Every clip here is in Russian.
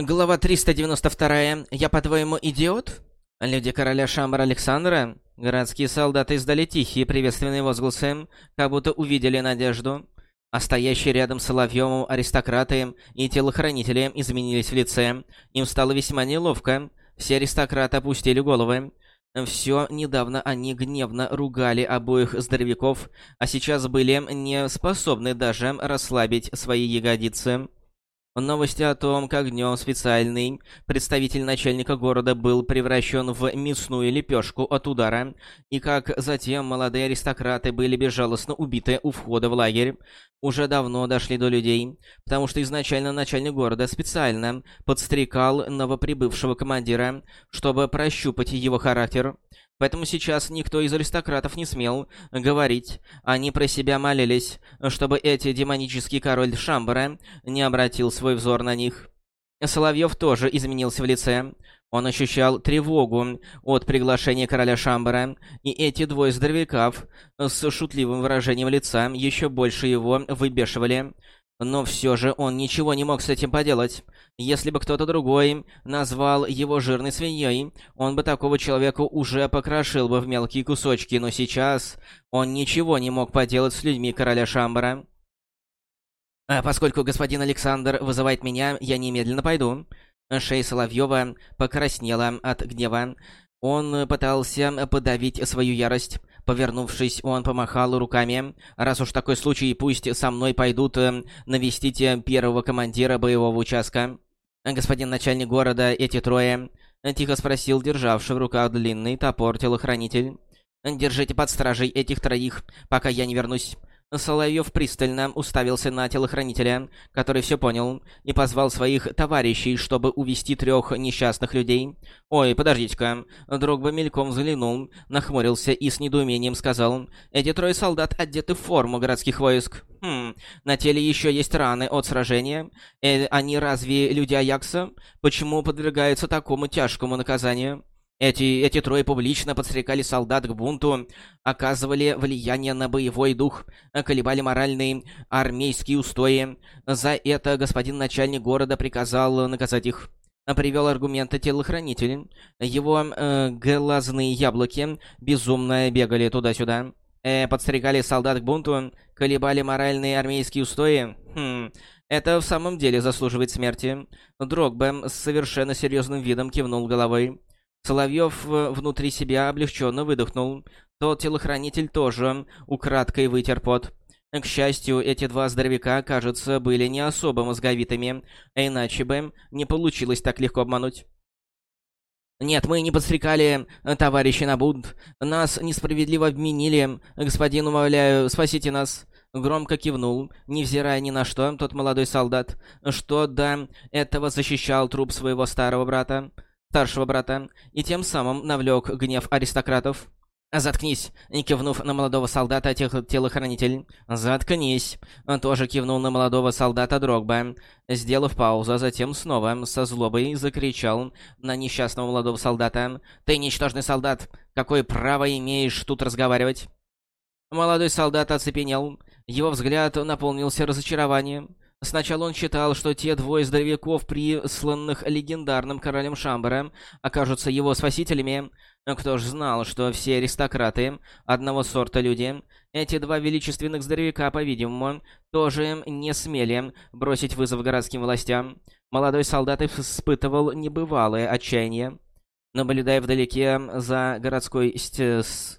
Глава 392. Я, по-твоему, идиот? Люди короля Шамбара Александра? Городские солдаты издали тихие приветственные возгласы, как будто увидели надежду. А стоящие рядом с Соловьёвым аристократы и телохранители изменились в лице. Им стало весьма неловко. Все аристократы опустили головы. Все недавно они гневно ругали обоих здоровяков, а сейчас были не способны даже расслабить свои ягодицы. Новости о том, как днем специальный представитель начальника города был превращен в мясную лепешку от удара, и как затем молодые аристократы были безжалостно убиты у входа в лагерь, уже давно дошли до людей, потому что изначально начальник города специально подстрекал новоприбывшего командира, чтобы прощупать его характер. Поэтому сейчас никто из аристократов не смел говорить. Они про себя молились, чтобы эти демонический король Шамбара не обратил свой взор на них. Соловьев тоже изменился в лице. Он ощущал тревогу от приглашения короля Шамбара, и эти двое здоровяков с шутливым выражением лица еще больше его выбешивали. Но все же он ничего не мог с этим поделать. Если бы кто-то другой назвал его жирной свиньей, он бы такого человека уже покрошил бы в мелкие кусочки, но сейчас он ничего не мог поделать с людьми короля Шамбара. А поскольку господин Александр вызывает меня, я немедленно пойду. Шея Соловьева покраснела от гнева. Он пытался подавить свою ярость. Повернувшись, он помахал руками. «Раз уж такой случай, пусть со мной пойдут э, навестить первого командира боевого участка». «Господин начальник города, эти трое...» Тихо спросил державший в руках длинный топор телохранитель. «Держите под стражей этих троих, пока я не вернусь. Соловьев пристально уставился на телохранителя, который все понял, и позвал своих товарищей, чтобы увести трех несчастных людей. «Ой, подождите-ка». Дрогба мельком взглянул, нахмурился и с недоумением сказал, «Эти трое солдат одеты в форму городских войск. Хм, на теле еще есть раны от сражения. Э, они разве люди Аякса? Почему подвергаются такому тяжкому наказанию?» Эти, эти трое публично подстрекали солдат к бунту, оказывали влияние на боевой дух, колебали моральные армейские устои. За это господин начальник города приказал наказать их. Привел аргументы телохранитель. Его э, глазные яблоки безумно бегали туда-сюда. Э, подстрекали солдат к бунту, колебали моральные армейские устои. Хм, это в самом деле заслуживает смерти. Дрогба с совершенно серьезным видом кивнул головой. Соловьев э, внутри себя облегченно выдохнул. Тот телохранитель тоже украдкой вытер пот. К счастью, эти два здоровяка, кажется, были не особо мозговитыми, а иначе бы не получилось так легко обмануть. «Нет, мы не подстрекали, э, товарищи Набуд. Нас несправедливо обменили. Господин, умоляю, спасите нас». Громко кивнул, невзирая ни на что, тот молодой солдат, что до этого защищал труп своего старого брата старшего брата, и тем самым навлек гнев аристократов. «Заткнись!» — кивнув на молодого солдата тех телохранитель. «Заткнись!» — тоже кивнул на молодого солдата Дрогба. Сделав паузу, а затем снова со злобой закричал на несчастного молодого солдата. «Ты ничтожный солдат! Какое право имеешь тут разговаривать?» Молодой солдат оцепенел. Его взгляд наполнился разочарованием. Сначала он считал, что те двое здоровяков, присланных легендарным королем Шамбара, окажутся его спасителями. Кто ж знал, что все аристократы одного сорта люди, эти два величественных здоровяка, по-видимому, тоже не смели бросить вызов городским властям. Молодой солдат испытывал небывалое отчаяние. Наблюдая вдалеке за городской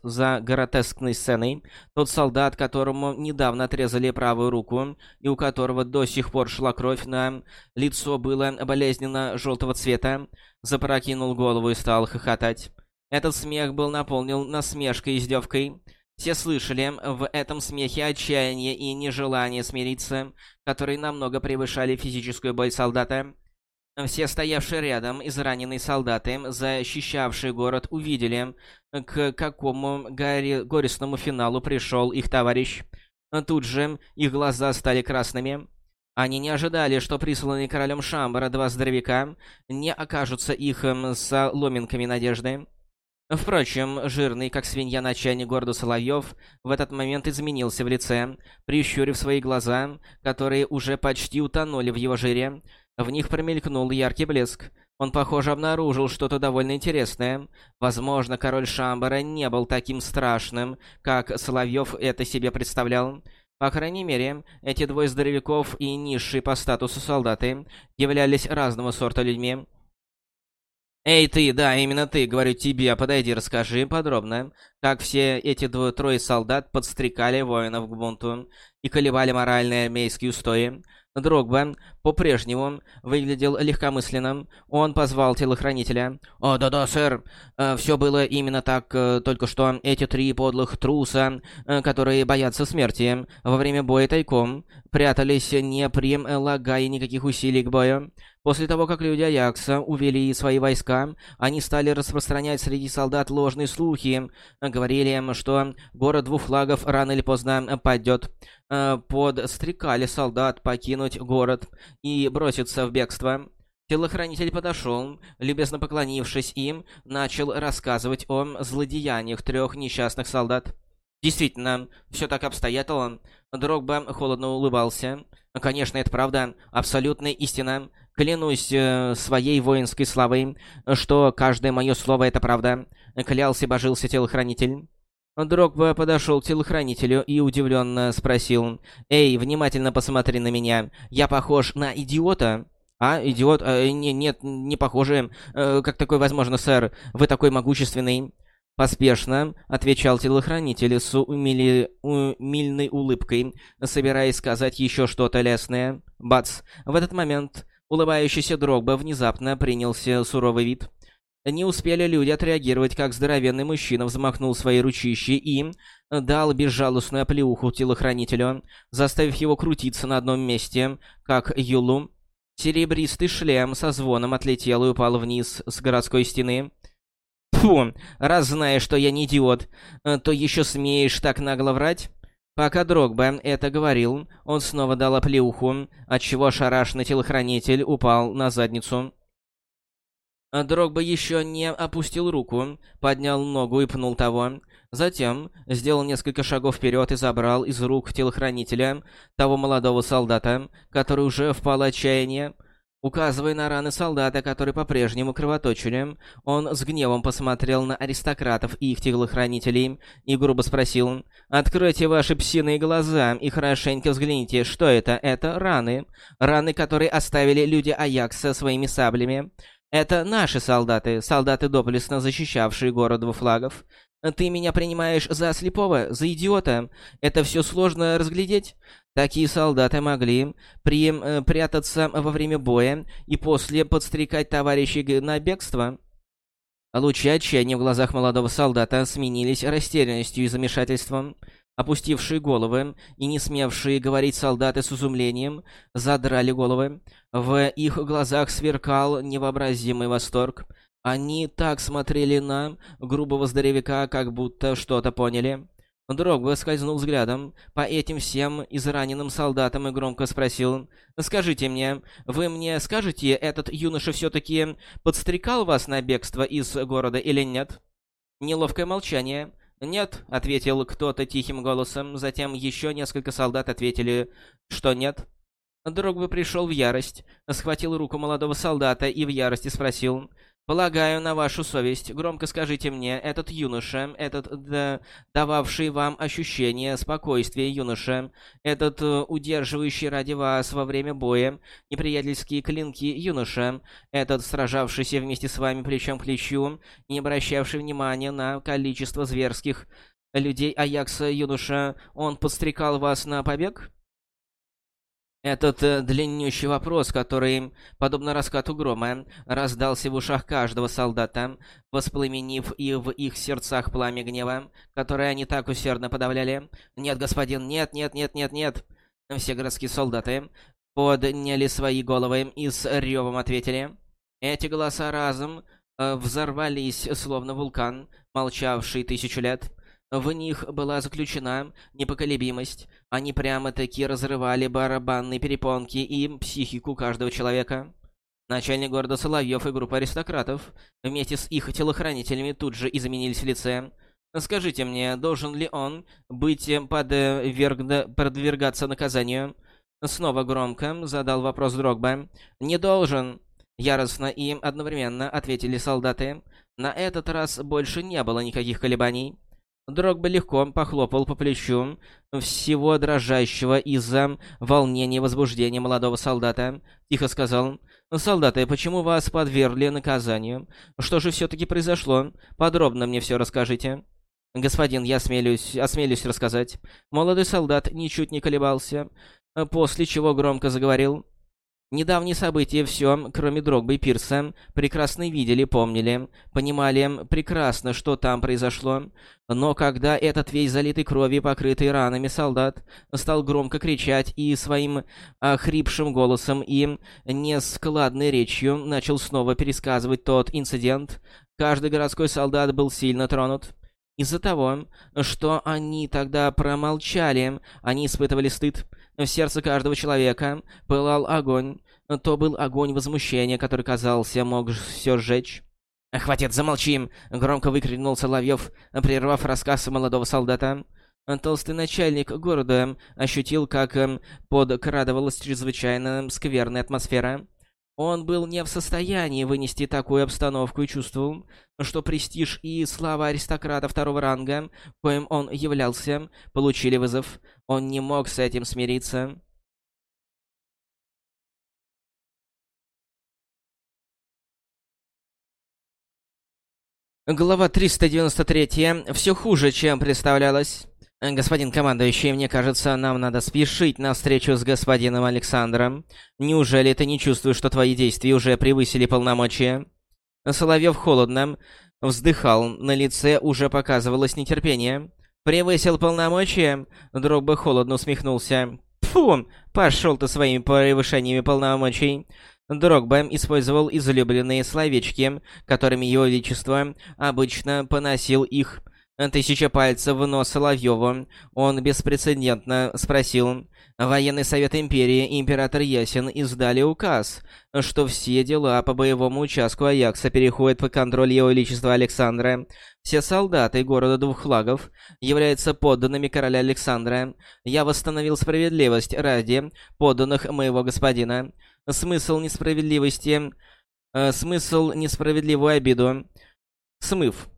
за гротескной сценой, тот солдат, которому недавно отрезали правую руку и у которого до сих пор шла кровь на лицо было болезненно желтого цвета, запрокинул голову и стал хохотать. Этот смех был наполнен насмешкой и издевкой. Все слышали в этом смехе отчаяние и нежелание смириться, которые намного превышали физическую боль солдата. Все стоявшие рядом израненные солдаты, защищавшие город, увидели, к какому горе... горестному финалу пришел их товарищ. Тут же их глаза стали красными. Они не ожидали, что присланные королем Шамбара два здоровяка не окажутся их соломинками надежды. Впрочем, жирный, как свинья начальник города Соловьев, в этот момент изменился в лице, прищурив свои глаза, которые уже почти утонули в его жире, В них промелькнул яркий блеск. Он, похоже, обнаружил что-то довольно интересное. Возможно, король Шамбара не был таким страшным, как Соловьев это себе представлял. По крайней мере, эти двое здоровяков и низшие по статусу солдаты являлись разного сорта людьми. «Эй, ты, да, именно ты, говорю тебе, подойди, расскажи подробно, как все эти двое-трое солдат подстрекали воинов к бунту и колебали моральные армейские устои. Дрогба по-прежнему выглядел легкомысленным. Он позвал телохранителя. «О, да-да, сэр. Э, все было именно так, э, только что эти три подлых труса, э, которые боятся смерти, во время боя тайком, прятались, не прилагая никаких усилий к бою. После того, как люди Аякса увели свои войска, они стали распространять среди солдат ложные слухи. Говорили что город двух флагов рано или поздно падет. Э, подстрекали солдат покинуть город и броситься в бегство. Телохранитель подошел, любезно поклонившись им, начал рассказывать о злодеяниях трех несчастных солдат. Действительно, все так обстоятельно. Дрогба холодно улыбался. Конечно, это правда, абсолютная истина. Клянусь э, своей воинской славой, что каждое мое слово — это правда. Клялся и божился телохранитель. Дрогба подошел к телохранителю и удивленно спросил. «Эй, внимательно посмотри на меня. Я похож на идиота?» «А, идиот? Э, не, нет, не похоже. Э, как такое возможно, сэр? Вы такой могущественный». Поспешно отвечал телохранитель с умили... умильной улыбкой, собираясь сказать еще что-то лесное. Бац! В этот момент Улыбающийся Дрогба внезапно принялся суровый вид. Не успели люди отреагировать, как здоровенный мужчина взмахнул своей ручищей и дал безжалостную оплеуху телохранителю, заставив его крутиться на одном месте, как юлу. Серебристый шлем со звоном отлетел и упал вниз с городской стены. «Фу, раз знаешь, что я не идиот, то еще смеешь так нагло врать?» Пока Дрогба это говорил, он снова дал оплеуху, отчего ошарашенный телохранитель упал на задницу. Дрогба еще не опустил руку, поднял ногу и пнул того. Затем сделал несколько шагов вперед и забрал из рук телохранителя того молодого солдата, который уже впал отчаяние. Указывая на раны солдата, которые по-прежнему кровоточили, он с гневом посмотрел на аристократов и их телохранителей и грубо спросил «Откройте ваши псиные глаза и хорошенько взгляните, что это? Это раны. Раны, которые оставили люди Аякса своими саблями. Это наши солдаты, солдаты доблестно защищавшие город двух флагов. Ты меня принимаешь за слепого, за идиота? Это все сложно разглядеть? Такие солдаты могли при, э, прятаться во время боя и после подстрекать товарищей на бегство. Лучи отчаяния в глазах молодого солдата сменились растерянностью и замешательством. Опустившие головы и не смевшие говорить солдаты с изумлением задрали головы. В их глазах сверкал невообразимый восторг. Они так смотрели на грубого здоровяка, как будто что-то поняли. Дрогба скользнул взглядом по этим всем израненным солдатам и громко спросил. «Скажите мне, вы мне скажете, этот юноша все-таки подстрекал вас на бегство из города или нет?» Неловкое молчание. «Нет», — ответил кто-то тихим голосом, затем еще несколько солдат ответили, что нет. Дрогба пришел в ярость, схватил руку молодого солдата и в ярости спросил. Полагаю на вашу совесть. Громко скажите мне, этот юноша, этот да, дававший вам ощущение спокойствия юноша, этот uh, удерживающий ради вас во время боя неприятельские клинки юноша, этот сражавшийся вместе с вами плечом к плечу, не обращавший внимания на количество зверских людей Аякса юноша, он подстрекал вас на побег? Этот э, длиннющий вопрос, который, подобно раскату грома, раздался в ушах каждого солдата, воспламенив и в их сердцах пламя гнева, которое они так усердно подавляли. «Нет, господин, нет, нет, нет, нет, нет!» Все городские солдаты подняли свои головы и с ревом ответили. Эти голоса разом э, взорвались, словно вулкан, молчавший тысячу лет. В них была заключена непоколебимость. Они прямо-таки разрывали барабанные перепонки и психику каждого человека. Начальник города Соловьев и группа аристократов вместе с их телохранителями тут же изменились в лице. Скажите мне, должен ли он быть подверг... подвергаться наказанию? Снова громко задал вопрос Дрогба. «Не должен!» Яростно и одновременно ответили солдаты. На этот раз больше не было никаких колебаний. Дрогба легко похлопал по плечу всего дрожащего из-за волнения и возбуждения молодого солдата. Тихо сказал, «Солдаты, почему вас подвергли наказанию? Что же все-таки произошло? Подробно мне все расскажите». «Господин, я осмелюсь, осмелюсь рассказать». Молодой солдат ничуть не колебался, после чего громко заговорил. Недавние события все, кроме Дрогба и Пирса, прекрасно видели, помнили, понимали прекрасно, что там произошло. Но когда этот весь залитый кровью, покрытый ранами солдат стал громко кричать и своим охрипшим голосом и нескладной речью начал снова пересказывать тот инцидент, каждый городской солдат был сильно тронут. Из-за того, что они тогда промолчали, они испытывали стыд. В сердце каждого человека пылал огонь. То был огонь возмущения, который, казался, мог все сжечь. «Хватит, замолчим!» — громко выкрикнул Соловьев, прервав рассказ молодого солдата. Толстый начальник города ощутил, как эм, подкрадывалась чрезвычайно скверная атмосфера. Он был не в состоянии вынести такую обстановку и чувствовал, что престиж и слава аристократа второго ранга, коим он являлся, получили вызов. Он не мог с этим смириться. Глава 393. Все хуже, чем представлялось. «Господин командующий, мне кажется, нам надо спешить на встречу с господином Александром. Неужели ты не чувствуешь, что твои действия уже превысили полномочия?» Соловьев холодно вздыхал, на лице уже показывалось нетерпение. «Превысил полномочия?» Дрогба холодно усмехнулся. «Фу! Пошел ты своими превышениями полномочий!» Дрогба использовал излюбленные словечки, которыми его величество обычно поносил их Тысяча пальцев в нос Соловьёву. Он беспрецедентно спросил. Военный совет империи и император Ясен издали указ, что все дела по боевому участку Аякса переходят под контроль Его Величества Александра. Все солдаты города Двух Флагов являются подданными короля Александра. Я восстановил справедливость ради подданных моего господина. Смысл несправедливости... Э, смысл несправедливую обиду. Смыв.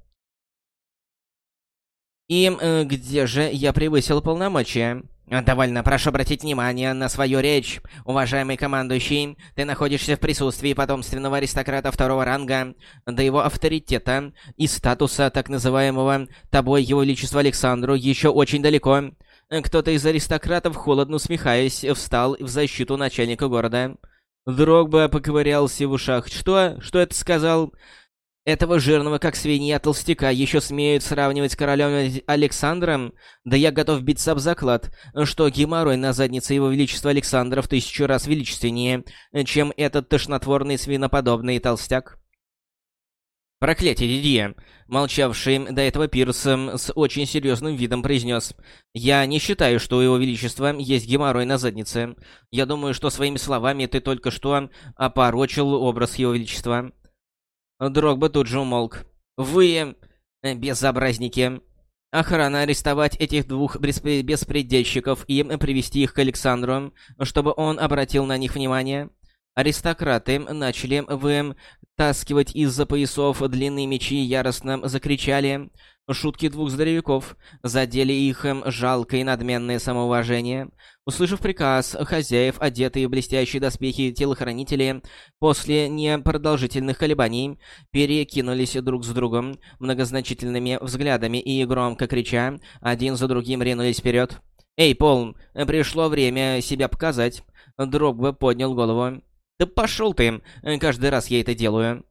И э, где же я превысил полномочия? «Довольно, прошу обратить внимание на свою речь. Уважаемый командующий, ты находишься в присутствии потомственного аристократа второго ранга, до его авторитета и статуса так называемого тобой его величество Александру еще очень далеко». Кто-то из аристократов, холодно усмехаясь, встал в защиту начальника города. Дрогба поковырялся в ушах. «Что? Что это сказал?» Этого жирного, как свинья, толстяка еще смеют сравнивать с королем Александром? Да я готов биться об заклад, что геморрой на заднице его величества Александра в тысячу раз величественнее, чем этот тошнотворный свиноподобный толстяк. Проклятие, Дидье, молчавший до этого Пирс с очень серьезным видом произнес. «Я не считаю, что у его величества есть геморрой на заднице. Я думаю, что своими словами ты только что опорочил образ его величества». Дрогба тут же умолк. «Вы... Э, безобразники. Охрана арестовать этих двух беспредельщиков и привести их к Александру, чтобы он обратил на них внимание». Аристократы начали вытаскивать из-за поясов длинные мечи и яростно закричали. Шутки двух здоровяков задели их жалкое и надменное самоуважение. Услышав приказ хозяев, одетые в блестящие доспехи телохранители, после непродолжительных колебаний, перекинулись друг с другом многозначительными взглядами и, громко крича, один за другим ринулись вперед. «Эй, Пол, пришло время себя показать!» Дрогба поднял голову. «Да пошел ты! Каждый раз я это делаю!»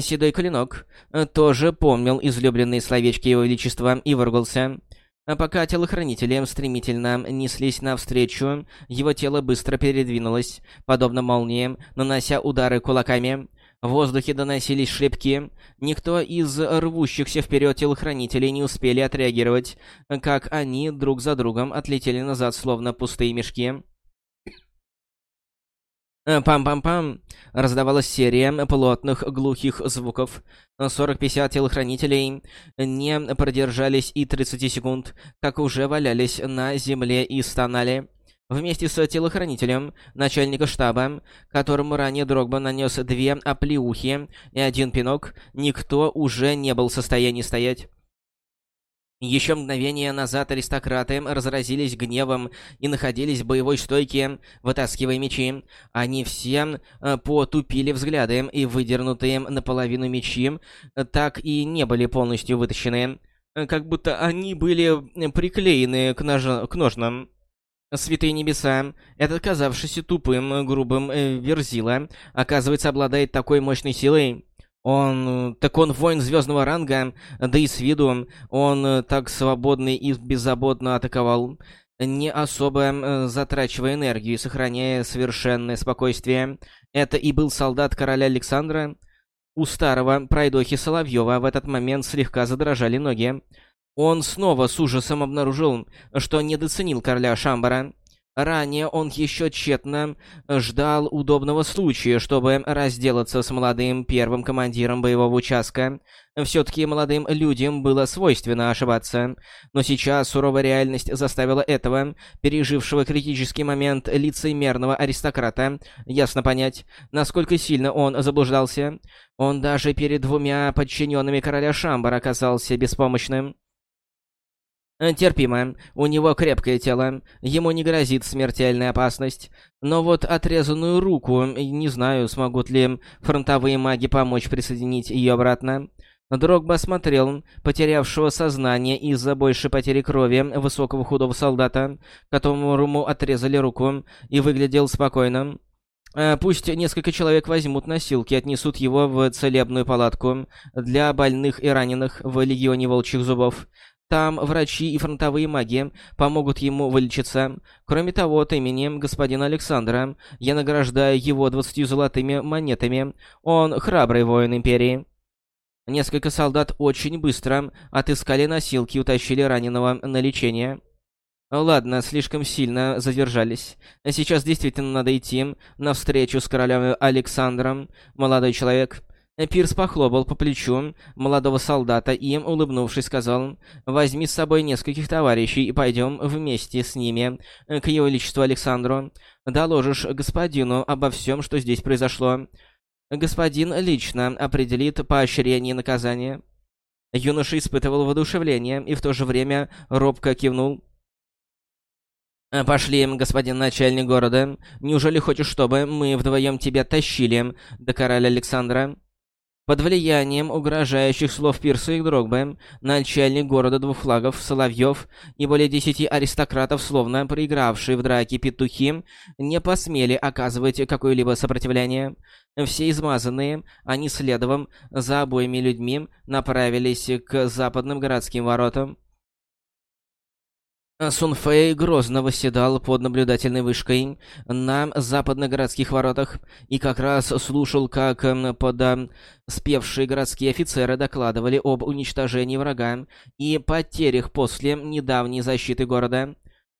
Седой Клинок тоже помнил излюбленные словечки Его Величества и выругался. А пока телохранители стремительно неслись навстречу, его тело быстро передвинулось, подобно молнии, нанося удары кулаками. В воздухе доносились шлепки. Никто из рвущихся вперед телохранителей не успели отреагировать, как они друг за другом отлетели назад, словно пустые мешки. Э, пам-пам-пам. Раздавалась серия плотных глухих звуков. 40-50 телохранителей не продержались и 30 секунд, как уже валялись на земле и стонали. Вместе с телохранителем начальника штаба, которому ранее Дрогба нанес две оплеухи и один пинок, никто уже не был в состоянии стоять. Еще мгновение назад аристократы разразились гневом и находились в боевой стойке, вытаскивая мечи. Они все э, потупили взгляды, и выдернутые наполовину мечи э, так и не были полностью вытащены. Э, как будто они были приклеены к, нож... к ножнам. Святые небеса, этот казавшийся тупым, грубым Верзила, оказывается, обладает такой мощной силой. Он... так он воин звездного ранга, да и с виду он э, так свободно и беззаботно атаковал, не особо э, затрачивая энергию и сохраняя совершенное спокойствие. Это и был солдат короля Александра. У старого пройдохи Соловьева в этот момент слегка задрожали ноги. Он снова с ужасом обнаружил, что недооценил короля Шамбара. Ранее он еще тщетно ждал удобного случая, чтобы разделаться с молодым первым командиром боевого участка. Все-таки молодым людям было свойственно ошибаться. Но сейчас суровая реальность заставила этого, пережившего критический момент лицемерного аристократа, ясно понять, насколько сильно он заблуждался. Он даже перед двумя подчиненными короля Шамбара оказался беспомощным. Э, терпимо. У него крепкое тело. Ему не грозит смертельная опасность. Но вот отрезанную руку, не знаю, смогут ли фронтовые маги помочь присоединить ее обратно. Дрогба смотрел потерявшего сознание из-за большей потери крови высокого худого солдата, которому отрезали руку, и выглядел спокойно. Э, пусть несколько человек возьмут носилки и отнесут его в целебную палатку для больных и раненых в Легионе Волчьих Зубов. Там врачи и фронтовые маги помогут ему вылечиться. Кроме того, от имени господина Александра я награждаю его двадцатью золотыми монетами. Он храбрый воин Империи. Несколько солдат очень быстро отыскали носилки и утащили раненого на лечение. Ладно, слишком сильно задержались. Сейчас действительно надо идти на встречу с королем Александром, молодой человек. Пирс похлопал по плечу молодого солдата и, улыбнувшись, сказал, «Возьми с собой нескольких товарищей и пойдем вместе с ними к его величеству Александру. Доложишь господину обо всем, что здесь произошло. Господин лично определит поощрение и наказание». Юноша испытывал воодушевление и в то же время робко кивнул. «Пошли, господин начальник города. Неужели хочешь, чтобы мы вдвоем тебя тащили до короля Александра?» Под влиянием угрожающих слов Пирса и Дрогбы, начальник города двух флагов, Соловьев и более десяти аристократов, словно проигравшие в драке петухи, не посмели оказывать какое-либо сопротивление. Все измазанные, они следовом за обоими людьми направились к западным городским воротам. Сунфэй грозно восседал под наблюдательной вышкой на западных городских воротах и как раз слушал, как подоспевшие городские офицеры докладывали об уничтожении врага и потерях после недавней защиты города.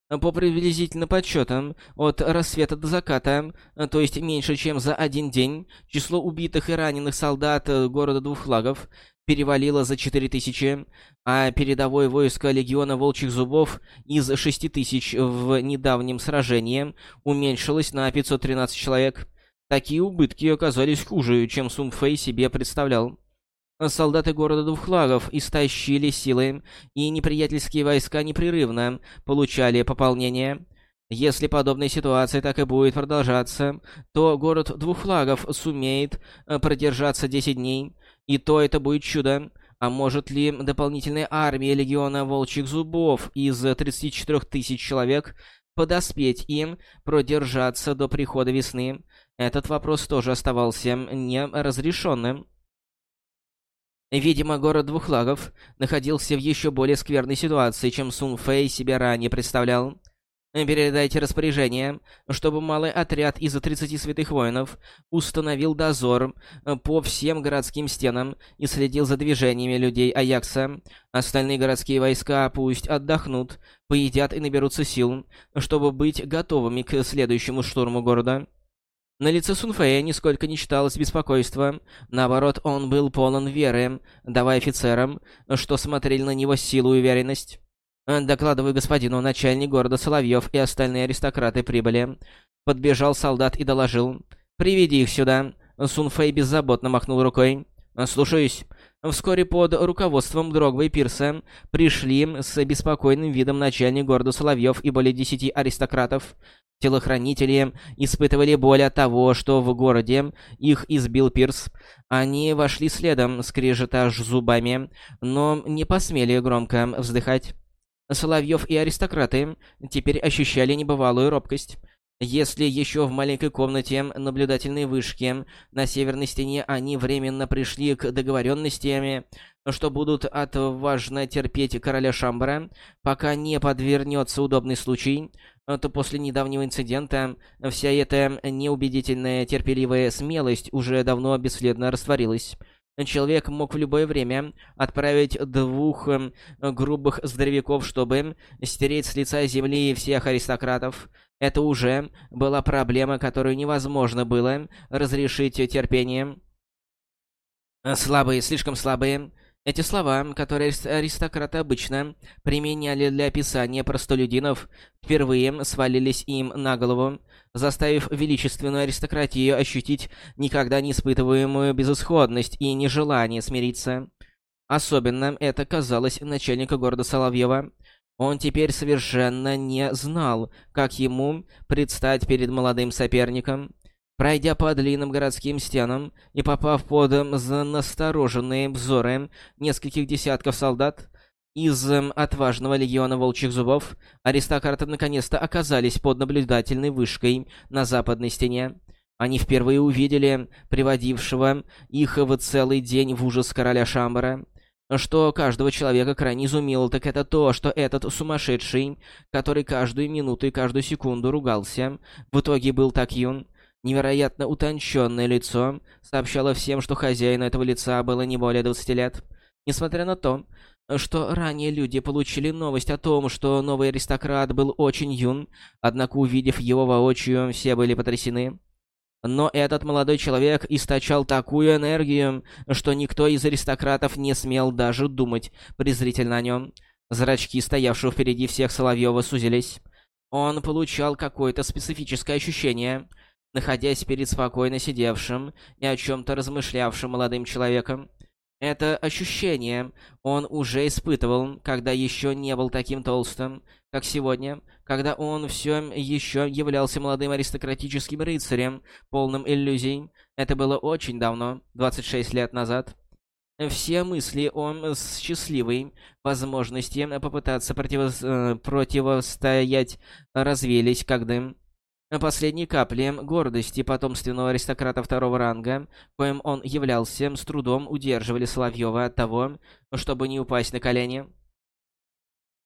По приблизительным подсчетам, от рассвета до заката, то есть меньше чем за один день, число убитых и раненых солдат города двух флагов перевалило за 4000, а передовое войско Легиона Волчьих Зубов из 6000 в недавнем сражении уменьшилось на 513 человек. Такие убытки оказались хуже, чем Сун Фэй себе представлял. Солдаты города Двухфлагов истощили силы, и неприятельские войска непрерывно получали пополнение. Если подобная ситуация так и будет продолжаться, то город Двух Флагов сумеет э, продержаться 10 дней, и то это будет чудо. А может ли дополнительная армия Легиона Волчьих Зубов из 34 тысяч человек подоспеть им, продержаться до прихода весны? Этот вопрос тоже оставался неразрешенным. Видимо, город Двухлагов находился в еще более скверной ситуации, чем Сун Фэй себе ранее представлял. Передайте распоряжение, чтобы малый отряд из 30 святых воинов установил дозор э, по всем городским стенам и следил за движениями людей Аякса. Остальные городские войска пусть отдохнут, поедят и наберутся сил, чтобы быть готовыми к следующему штурму города. На лице Сунфея нисколько не читалось беспокойства. Наоборот, он был полон веры, давая офицерам, что смотрели на него силу и уверенность. Докладываю господину, начальник города Соловьев и остальные аристократы прибыли. Подбежал солдат и доложил. «Приведи их сюда». Сунфэй беззаботно махнул рукой. «Слушаюсь». Вскоре под руководством Дрогва и Пирса пришли с беспокойным видом начальник города Соловьев и более десяти аристократов. Телохранители испытывали боль от того, что в городе их избил Пирс. Они вошли следом, скрежета зубами, но не посмели громко вздыхать. Соловьев и аристократы теперь ощущали небывалую робкость. Если еще в маленькой комнате наблюдательной вышки на северной стене они временно пришли к договоренностями, что будут отважно терпеть короля Шамбара, пока не подвернется удобный случай, то после недавнего инцидента вся эта неубедительная терпеливая смелость уже давно бесследно растворилась. Человек мог в любое время отправить двух грубых здоровяков, чтобы стереть с лица земли всех аристократов, это уже была проблема, которую невозможно было разрешить терпением. Слабые, слишком слабые. Эти слова, которые аристократы обычно применяли для описания простолюдинов, впервые свалились им на голову, заставив величественную аристократию ощутить никогда не испытываемую безысходность и нежелание смириться. Особенно это казалось начальнику города Соловьева. Он теперь совершенно не знал, как ему предстать перед молодым соперником. Пройдя по длинным городским стенам и попав под настороженные взоры нескольких десятков солдат из отважного легиона волчьих зубов, аристократы наконец-то оказались под наблюдательной вышкой на западной стене. Они впервые увидели приводившего их в целый день в ужас короля Шамбара. Что каждого человека крайне изумило, так это то, что этот сумасшедший, который каждую минуту и каждую секунду ругался, в итоге был так юн. Невероятно утонченное лицо сообщало всем, что хозяину этого лица было не более 20 лет. Несмотря на то, что ранее люди получили новость о том, что новый аристократ был очень юн, однако увидев его воочию, все были потрясены. Но этот молодой человек источал такую энергию, что никто из аристократов не смел даже думать презрительно о нем. Зрачки, стоявшего впереди всех Соловьева, сузились. Он получал какое-то специфическое ощущение, находясь перед спокойно сидевшим и о чем-то размышлявшим молодым человеком. Это ощущение он уже испытывал, когда еще не был таким толстым, как сегодня, когда он все еще являлся молодым аристократическим рыцарем, полным иллюзий. Это было очень давно, 26 лет назад. Все мысли о счастливой возможности попытаться э, противостоять развеялись, как дым. Последней капли гордости потомственного аристократа второго ранга, коим он являлся, с трудом удерживали Соловьева от того, чтобы не упасть на колени.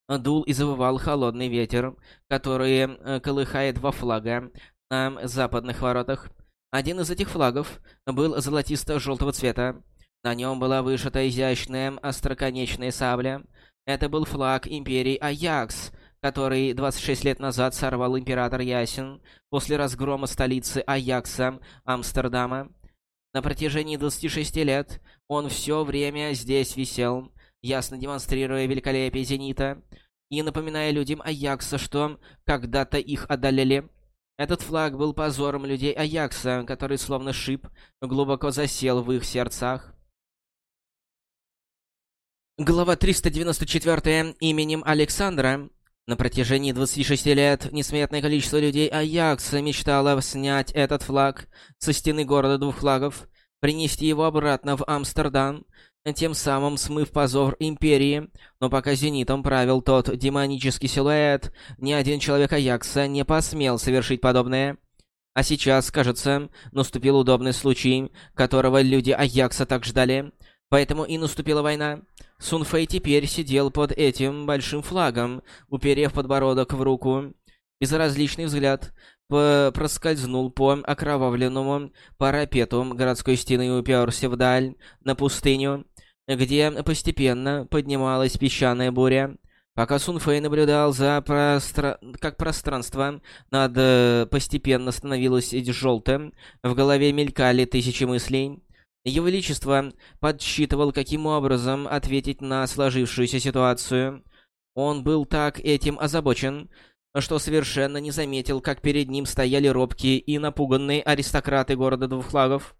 Дул и завывал холодный ветер, который э, колыхает во флага на западных воротах. Один из этих флагов был золотисто-желтого цвета. На нем была вышита изящная остроконечная сабля. Это был флаг Империи Аякс — который 26 лет назад сорвал император Ясен после разгрома столицы Аякса, Амстердама. На протяжении 26 лет он все время здесь висел, ясно демонстрируя великолепие Зенита и напоминая людям Аякса, что когда-то их одолели. Этот флаг был позором людей Аякса, который словно шип глубоко засел в их сердцах. Глава 394 именем Александра на протяжении 26 лет несметное количество людей Аякса мечтало снять этот флаг со стены города двух флагов, принести его обратно в Амстердам, тем самым смыв позор Империи, но пока зенитом правил тот демонический силуэт, ни один человек Аякса не посмел совершить подобное. А сейчас, кажется, наступил удобный случай, которого люди Аякса так ждали. Поэтому и наступила война. Сун Фэй теперь сидел под этим большим флагом, уперев подбородок в руку. Безразличный взгляд проскользнул по окровавленному парапету городской стены и уперся вдаль, на пустыню, где постепенно поднималась песчаная буря. Пока Сун Фэй наблюдал за простра... как пространство над э, постепенно становилось желтым, в голове мелькали тысячи мыслей. Его Величество подсчитывал, каким образом ответить на сложившуюся ситуацию. Он был так этим озабочен, что совершенно не заметил, как перед ним стояли робкие и напуганные аристократы города двух флагов.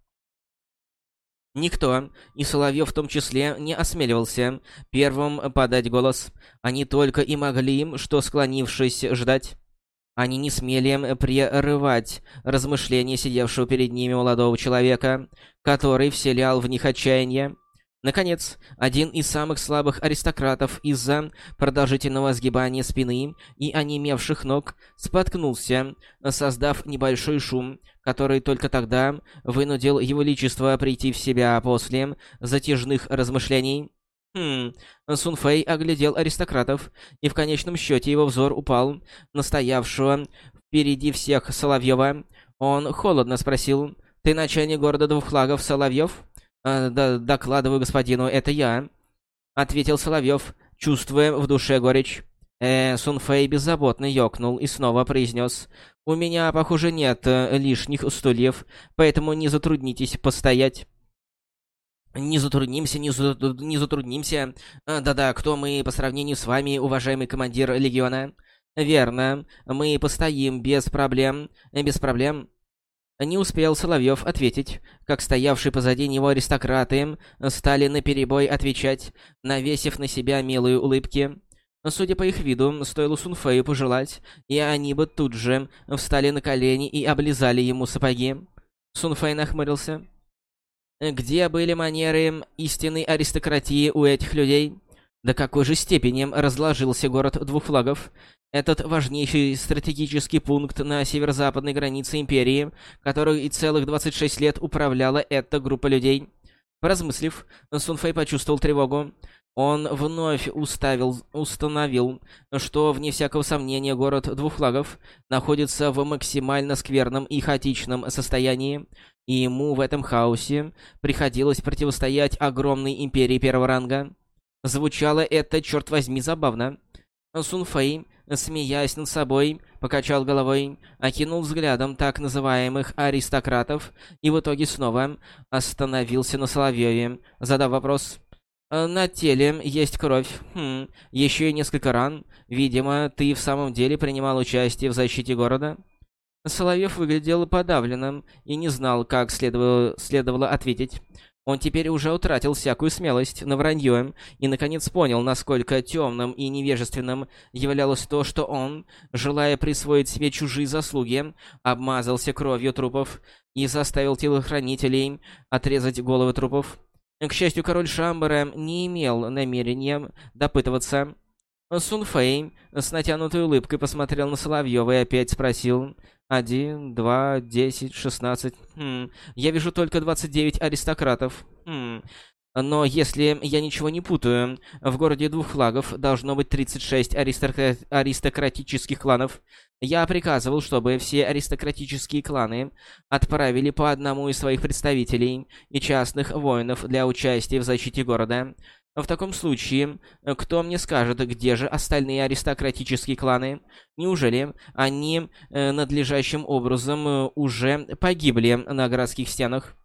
Никто, и Соловьев в том числе, не осмеливался первым подать голос. Они только и могли им, что склонившись, ждать. Они не смели прерывать размышления сидевшего перед ними молодого человека, который вселял в них отчаяние. Наконец, один из самых слабых аристократов из-за продолжительного сгибания спины и онемевших ног споткнулся, создав небольшой шум, который только тогда вынудил его личество прийти в себя после затяжных размышлений. Хм, Сунфэй оглядел аристократов, и в конечном счете его взор упал на стоявшего впереди всех Соловьева. Он холодно спросил, «Ты начальник города двух флагов Соловьев?» «Э, «Докладываю господину, это я», — ответил Соловьев, чувствуя в душе горечь. Э, Сунфэй беззаботно ёкнул и снова произнес, «У меня, похоже, нет э, лишних стульев, поэтому не затруднитесь постоять». «Не затруднимся, не, за... не затруднимся. Э, да-да, кто мы по сравнению с вами, уважаемый командир Легиона?» «Верно. Мы постоим без проблем. Без проблем. Не успел Соловьев ответить, как стоявшие позади него аристократы стали наперебой отвечать, навесив на себя милые улыбки. Судя по их виду, стоило Сунфею пожелать, и они бы тут же встали на колени и облизали ему сапоги. Сунфэй нахмурился. Где были манеры истинной аристократии у этих людей? До какой же степени разложился город двух флагов? Этот важнейший стратегический пункт на северо-западной границе Империи, которую и целых 26 лет управляла эта группа людей. Поразмыслив, Сунфэй почувствовал тревогу. Он вновь уставил, установил, что, вне всякого сомнения, город двух флагов находится в максимально скверном и хаотичном состоянии, и ему в этом хаосе приходилось противостоять огромной империи первого ранга. Звучало это, черт возьми, забавно. Сунфэй, смеясь над собой, покачал головой, окинул взглядом так называемых аристократов и в итоге снова остановился на Соловьеве, задав вопрос. «На теле есть кровь. Хм, еще и несколько ран. Видимо, ты в самом деле принимал участие в защите города?» Соловьев выглядел подавленным и не знал, как следовало, следовало ответить. Он теперь уже утратил всякую смелость на вранье и наконец понял, насколько темным и невежественным являлось то, что он, желая присвоить себе чужие заслуги, обмазался кровью трупов и заставил телохранителей отрезать головы трупов. К счастью, король Шамбара не имел намерения допытываться. Сун Фэй с натянутой улыбкой посмотрел на Соловьева и опять спросил... Один, два, десять, шестнадцать. Хм, я вижу только двадцать девять аристократов. Хм. Но если я ничего не путаю, в городе двух флагов должно быть 36 аристокра... аристократических кланов. Я приказывал, чтобы все аристократические кланы отправили по одному из своих представителей и частных воинов для участия в защите города. В таком случае, э, кто мне скажет, где же остальные аристократические кланы? Неужели они э, надлежащим образом э, уже погибли на городских стенах?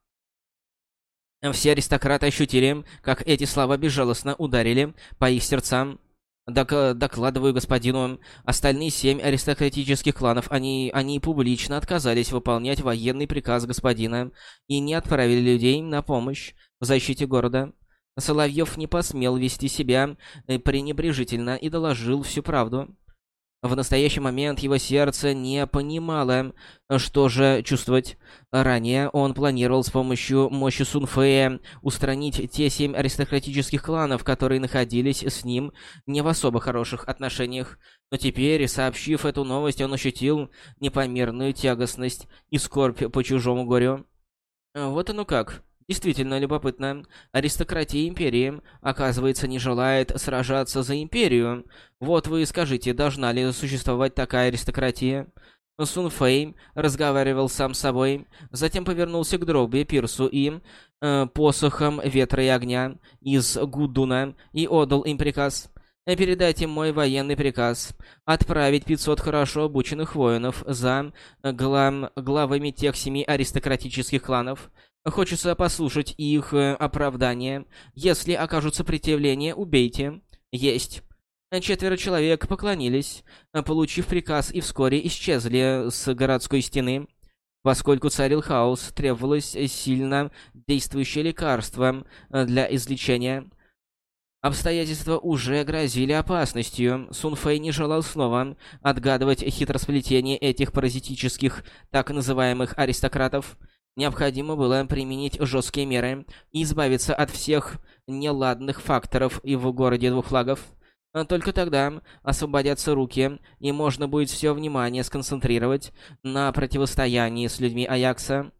Все аристократы ощутили, как эти слова безжалостно ударили по их сердцам. Док докладываю господину, остальные семь аристократических кланов, они, они публично отказались выполнять военный приказ господина и не отправили людей на помощь в защите города. Соловьев не посмел вести себя э, пренебрежительно и доложил всю правду. В настоящий момент его сердце не понимало, что же чувствовать. Ранее он планировал с помощью мощи Сунфея устранить те семь аристократических кланов, которые находились с ним не в особо хороших отношениях. Но теперь, сообщив эту новость, он ощутил непомерную тягостность и скорбь по чужому горю. Вот оно как. Действительно любопытно. Аристократия Империи, оказывается, не желает сражаться за Империю. Вот вы скажите, должна ли существовать такая аристократия? Сун Фэй разговаривал сам с собой, затем повернулся к Дроби, Пирсу и э, посохом ветра и огня из Гудуна и отдал им приказ. «Передайте мой военный приказ. Отправить 500 хорошо обученных воинов за глав... главами тех семи аристократических кланов. Хочется послушать их э, оправдание. Если окажут сопротивление, убейте. Есть. Четверо человек поклонились, получив приказ, и вскоре исчезли с городской стены. Поскольку царил хаос, требовалось сильно действующее лекарство для излечения. Обстоятельства уже грозили опасностью. Сун Фэй не желал снова отгадывать хитросплетение этих паразитических, так называемых аристократов. Необходимо было применить жесткие меры и избавиться от всех неладных факторов и в городе двух флагов. Только тогда освободятся руки, и можно будет все внимание сконцентрировать на противостоянии с людьми Аякса.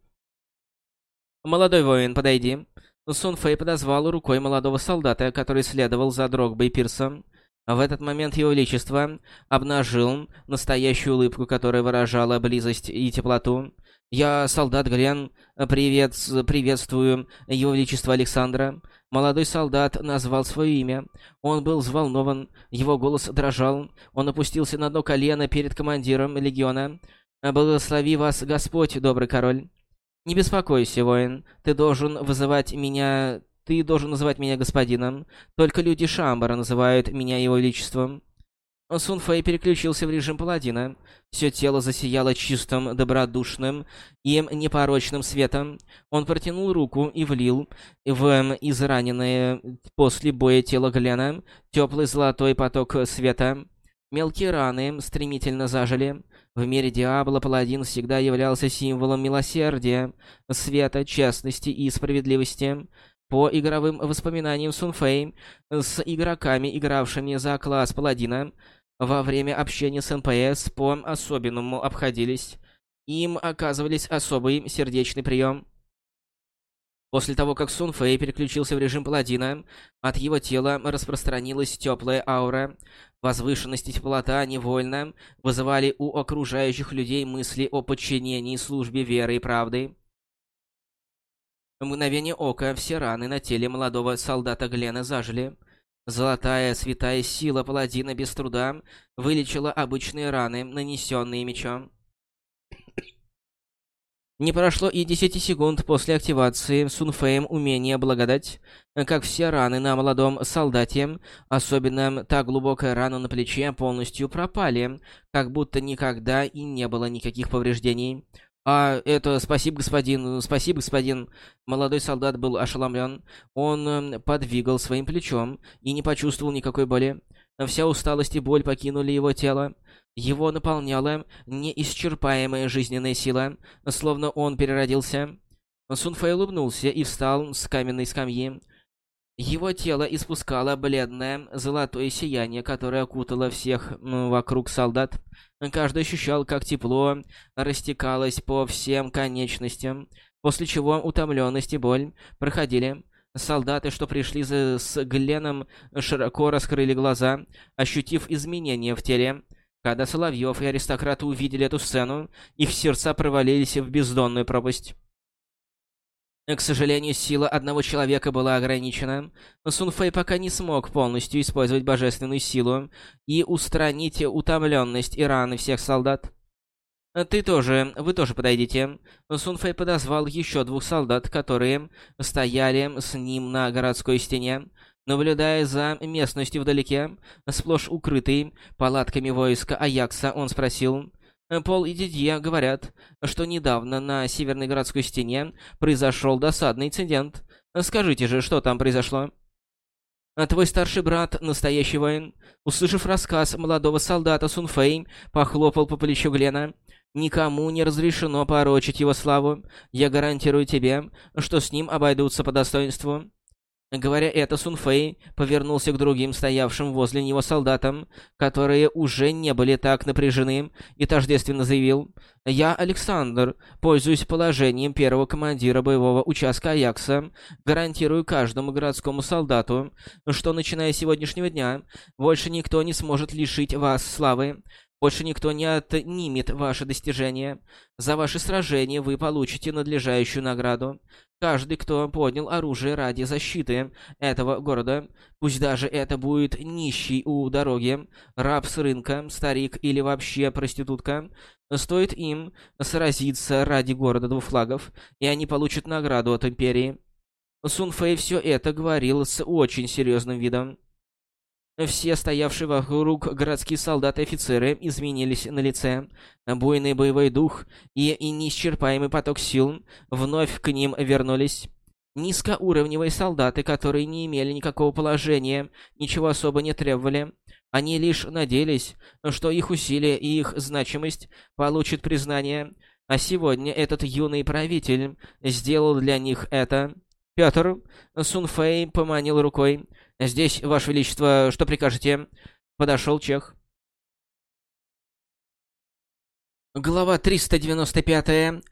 «Молодой воин, подойди», Сун Фэй подозвал рукой молодого солдата, который следовал за Дрогбой Пирсом. В этот момент его величество обнажил настоящую улыбку, которая выражала близость и теплоту. «Я солдат Глен, привет, приветствую его величество Александра». Молодой солдат назвал свое имя. Он был взволнован, его голос дрожал. Он опустился на одно колено перед командиром легиона. «Благослови вас Господь, добрый король». «Не беспокойся, воин. Ты должен вызывать меня... Ты должен называть меня господином. Только люди Шамбара называют меня его величеством». Сун Фэй переключился в режим паладина. Все тело засияло чистым, добродушным и непорочным светом. Он протянул руку и влил в израненное после боя тело Глена теплый золотой поток света. Мелкие раны стремительно зажили. В мире Диабло паладин всегда являлся символом милосердия, света, честности и справедливости. По игровым воспоминаниям Сунфэй, с игроками, игравшими за класс паладина, во время общения с НПС по-особенному обходились. Им оказывали особый сердечный прием. После того, как Сун Фэй переключился в режим паладина, от его тела распространилась теплая аура. Возвышенность и теплота невольно вызывали у окружающих людей мысли о подчинении службе веры и правды. В мгновение ока все раны на теле молодого солдата Глена зажили. Золотая святая сила паладина без труда вылечила обычные раны, нанесенные мечом. Не прошло и 10 секунд после активации Сунфеем умения благодать, как все раны на молодом солдате, особенно та глубокая рана на плече, полностью пропали, как будто никогда и не было никаких повреждений. «А, это... Спасибо, господин... Спасибо, господин...» Молодой солдат был ошеломлен. Он эм, подвигал своим плечом и не почувствовал никакой боли. Вся усталость и боль покинули его тело. Его наполняла неисчерпаемая жизненная сила, словно он переродился. Сунфэй улыбнулся и встал с каменной скамьи. Его тело испускало бледное золотое сияние, которое окутало всех вокруг солдат. Каждый ощущал, как тепло растекалось по всем конечностям, после чего утомленность и боль проходили. Солдаты, что пришли за, с Гленом, широко раскрыли глаза, ощутив изменения в теле. Когда Соловьев и аристократы увидели эту сцену, их сердца провалились в бездонную пропасть. К сожалению, сила одного человека была ограничена. Сунфэй пока не смог полностью использовать божественную силу и устранить утомленность и раны всех солдат. «Ты тоже, вы тоже подойдите». Сунфэй подозвал еще двух солдат, которые стояли с ним на городской стене. Наблюдая за местностью вдалеке, сплошь укрытой палатками войска Аякса, он спросил... Пол и Дидье говорят, что недавно на северной городской стене произошел досадный инцидент. Скажите же, что там произошло? Твой старший брат, настоящий воин, услышав рассказ молодого солдата Сунфэй, похлопал по плечу Глена. Никому не разрешено порочить его славу. Я гарантирую тебе, что с ним обойдутся по достоинству. Говоря это, Сунфэй повернулся к другим стоявшим возле него солдатам, которые уже не были так напряжены, и тождественно заявил «Я, Александр, пользуюсь положением первого командира боевого участка Аякса, гарантирую каждому городскому солдату, что, начиная с сегодняшнего дня, больше никто не сможет лишить вас славы, больше никто не отнимет ваши достижения. За ваши сражения вы получите надлежащую награду. Каждый, кто поднял оружие ради защиты этого города, пусть даже это будет нищий у дороги, раб с рынка, старик или вообще проститутка, стоит им сразиться ради города двух флагов, и они получат награду от Империи. Сун Фэй все это говорил с очень серьезным видом. Все стоявшие вокруг городские солдаты и офицеры изменились на лице. Буйный боевой дух и, и неисчерпаемый поток сил вновь к ним вернулись. Низкоуровневые солдаты, которые не имели никакого положения, ничего особо не требовали. Они лишь надеялись, что их усилия и их значимость получат признание. А сегодня этот юный правитель сделал для них это. Пётр Сунфэй поманил рукой. «Здесь, Ваше Величество, что прикажете?» Подошел Чех. Глава 395.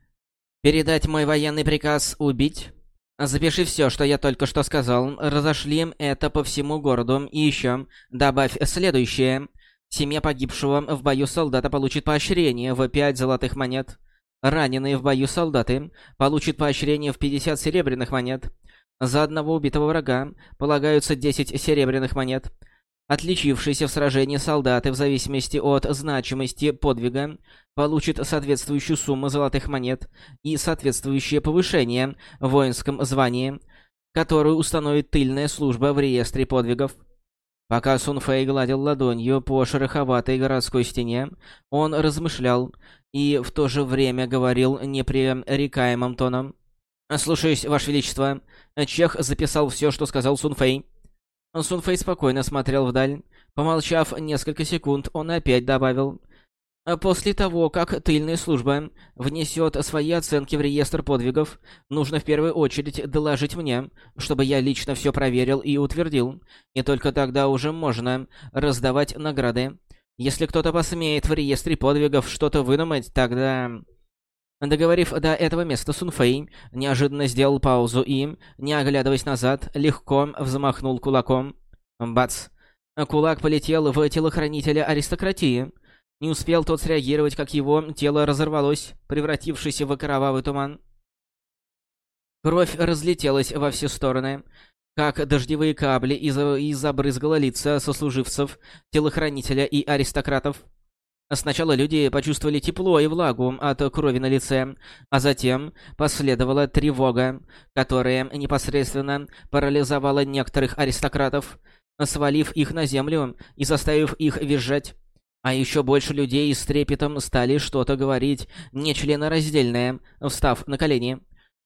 Передать мой военный приказ «Убить». Запиши все, что я только что сказал. Разошли это по всему городу. И еще добавь следующее. Семья погибшего в бою солдата получит поощрение в 5 золотых монет. Раненые в бою солдаты получат поощрение в 50 серебряных монет. За одного убитого врага полагаются 10 серебряных монет. Отличившиеся в сражении солдаты в зависимости от значимости подвига получат соответствующую сумму золотых монет и соответствующее повышение в воинском звании, которую установит тыльная служба в реестре подвигов. Пока Сун Фэй гладил ладонью по шероховатой городской стене, он размышлял и в то же время говорил непререкаемым тоном. «Слушаюсь, Ваше Величество». Чех записал все, что сказал Сун Фэй. Сун Фэй спокойно смотрел вдаль. Помолчав несколько секунд, он опять добавил. После того, как тыльная служба внесет свои оценки в реестр подвигов, нужно в первую очередь доложить мне, чтобы я лично все проверил и утвердил. И только тогда уже можно раздавать награды. Если кто-то посмеет в реестре подвигов что-то выдумать, тогда... Договорив до этого места, Сунфэй неожиданно сделал паузу и, не оглядываясь назад, легко взмахнул кулаком. Бац! Кулак полетел в телохранителя аристократии. Не успел тот среагировать, как его тело разорвалось, превратившись в кровавый туман. Кровь разлетелась во все стороны, как дождевые капли, и, и забрызгала лица сослуживцев, телохранителя и аристократов. Сначала люди почувствовали тепло и влагу от крови на лице, а затем последовала тревога, которая непосредственно парализовала некоторых аристократов, свалив их на землю и заставив их визжать. А еще больше людей с трепетом стали что-то говорить нечленораздельное, встав на колени.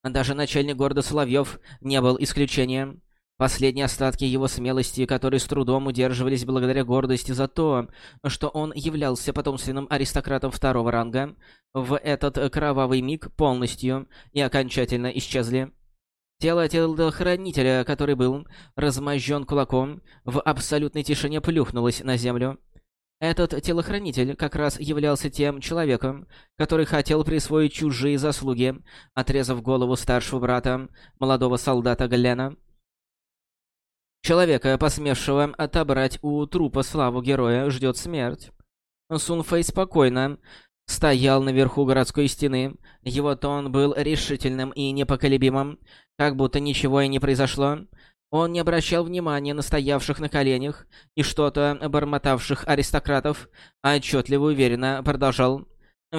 Даже начальник города Соловьев не был исключением. Последние остатки его смелости, которые с трудом удерживались благодаря гордости за то, что он являлся потомственным аристократом второго ранга, в этот кровавый миг полностью и окончательно исчезли. Тело телохранителя, который был размозжен кулаком, в абсолютной тишине плюхнулось на землю. Этот телохранитель как раз являлся тем человеком, который хотел присвоить чужие заслуги, отрезав голову старшего брата, молодого солдата Глена. Человека, посмевшего отобрать у трупа славу героя, ждет смерть. Сун Фэй спокойно стоял наверху городской стены. Его тон был решительным и непоколебимым, как будто ничего и не произошло. Он не обращал внимания на стоявших на коленях и что-то бормотавших аристократов, а отчетливо уверенно продолжал.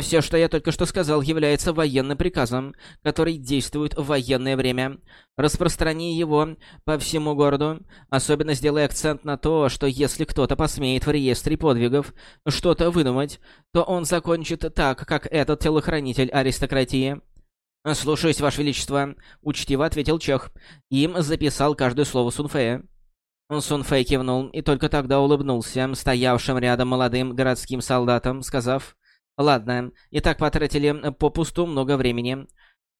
Все, что я только что сказал, является военным приказом, который действует в военное время. Распространи его по всему городу, особенно сделай акцент на то, что если кто-то посмеет в реестре подвигов что-то выдумать, то он закончит так, как этот телохранитель аристократии. «Слушаюсь, Ваше Величество», — учтиво ответил Чех. Им записал каждое слово Сунфея. Сунфэй кивнул и только тогда улыбнулся стоявшим рядом молодым городским солдатам, сказав... Ладно, и так потратили попусту много времени.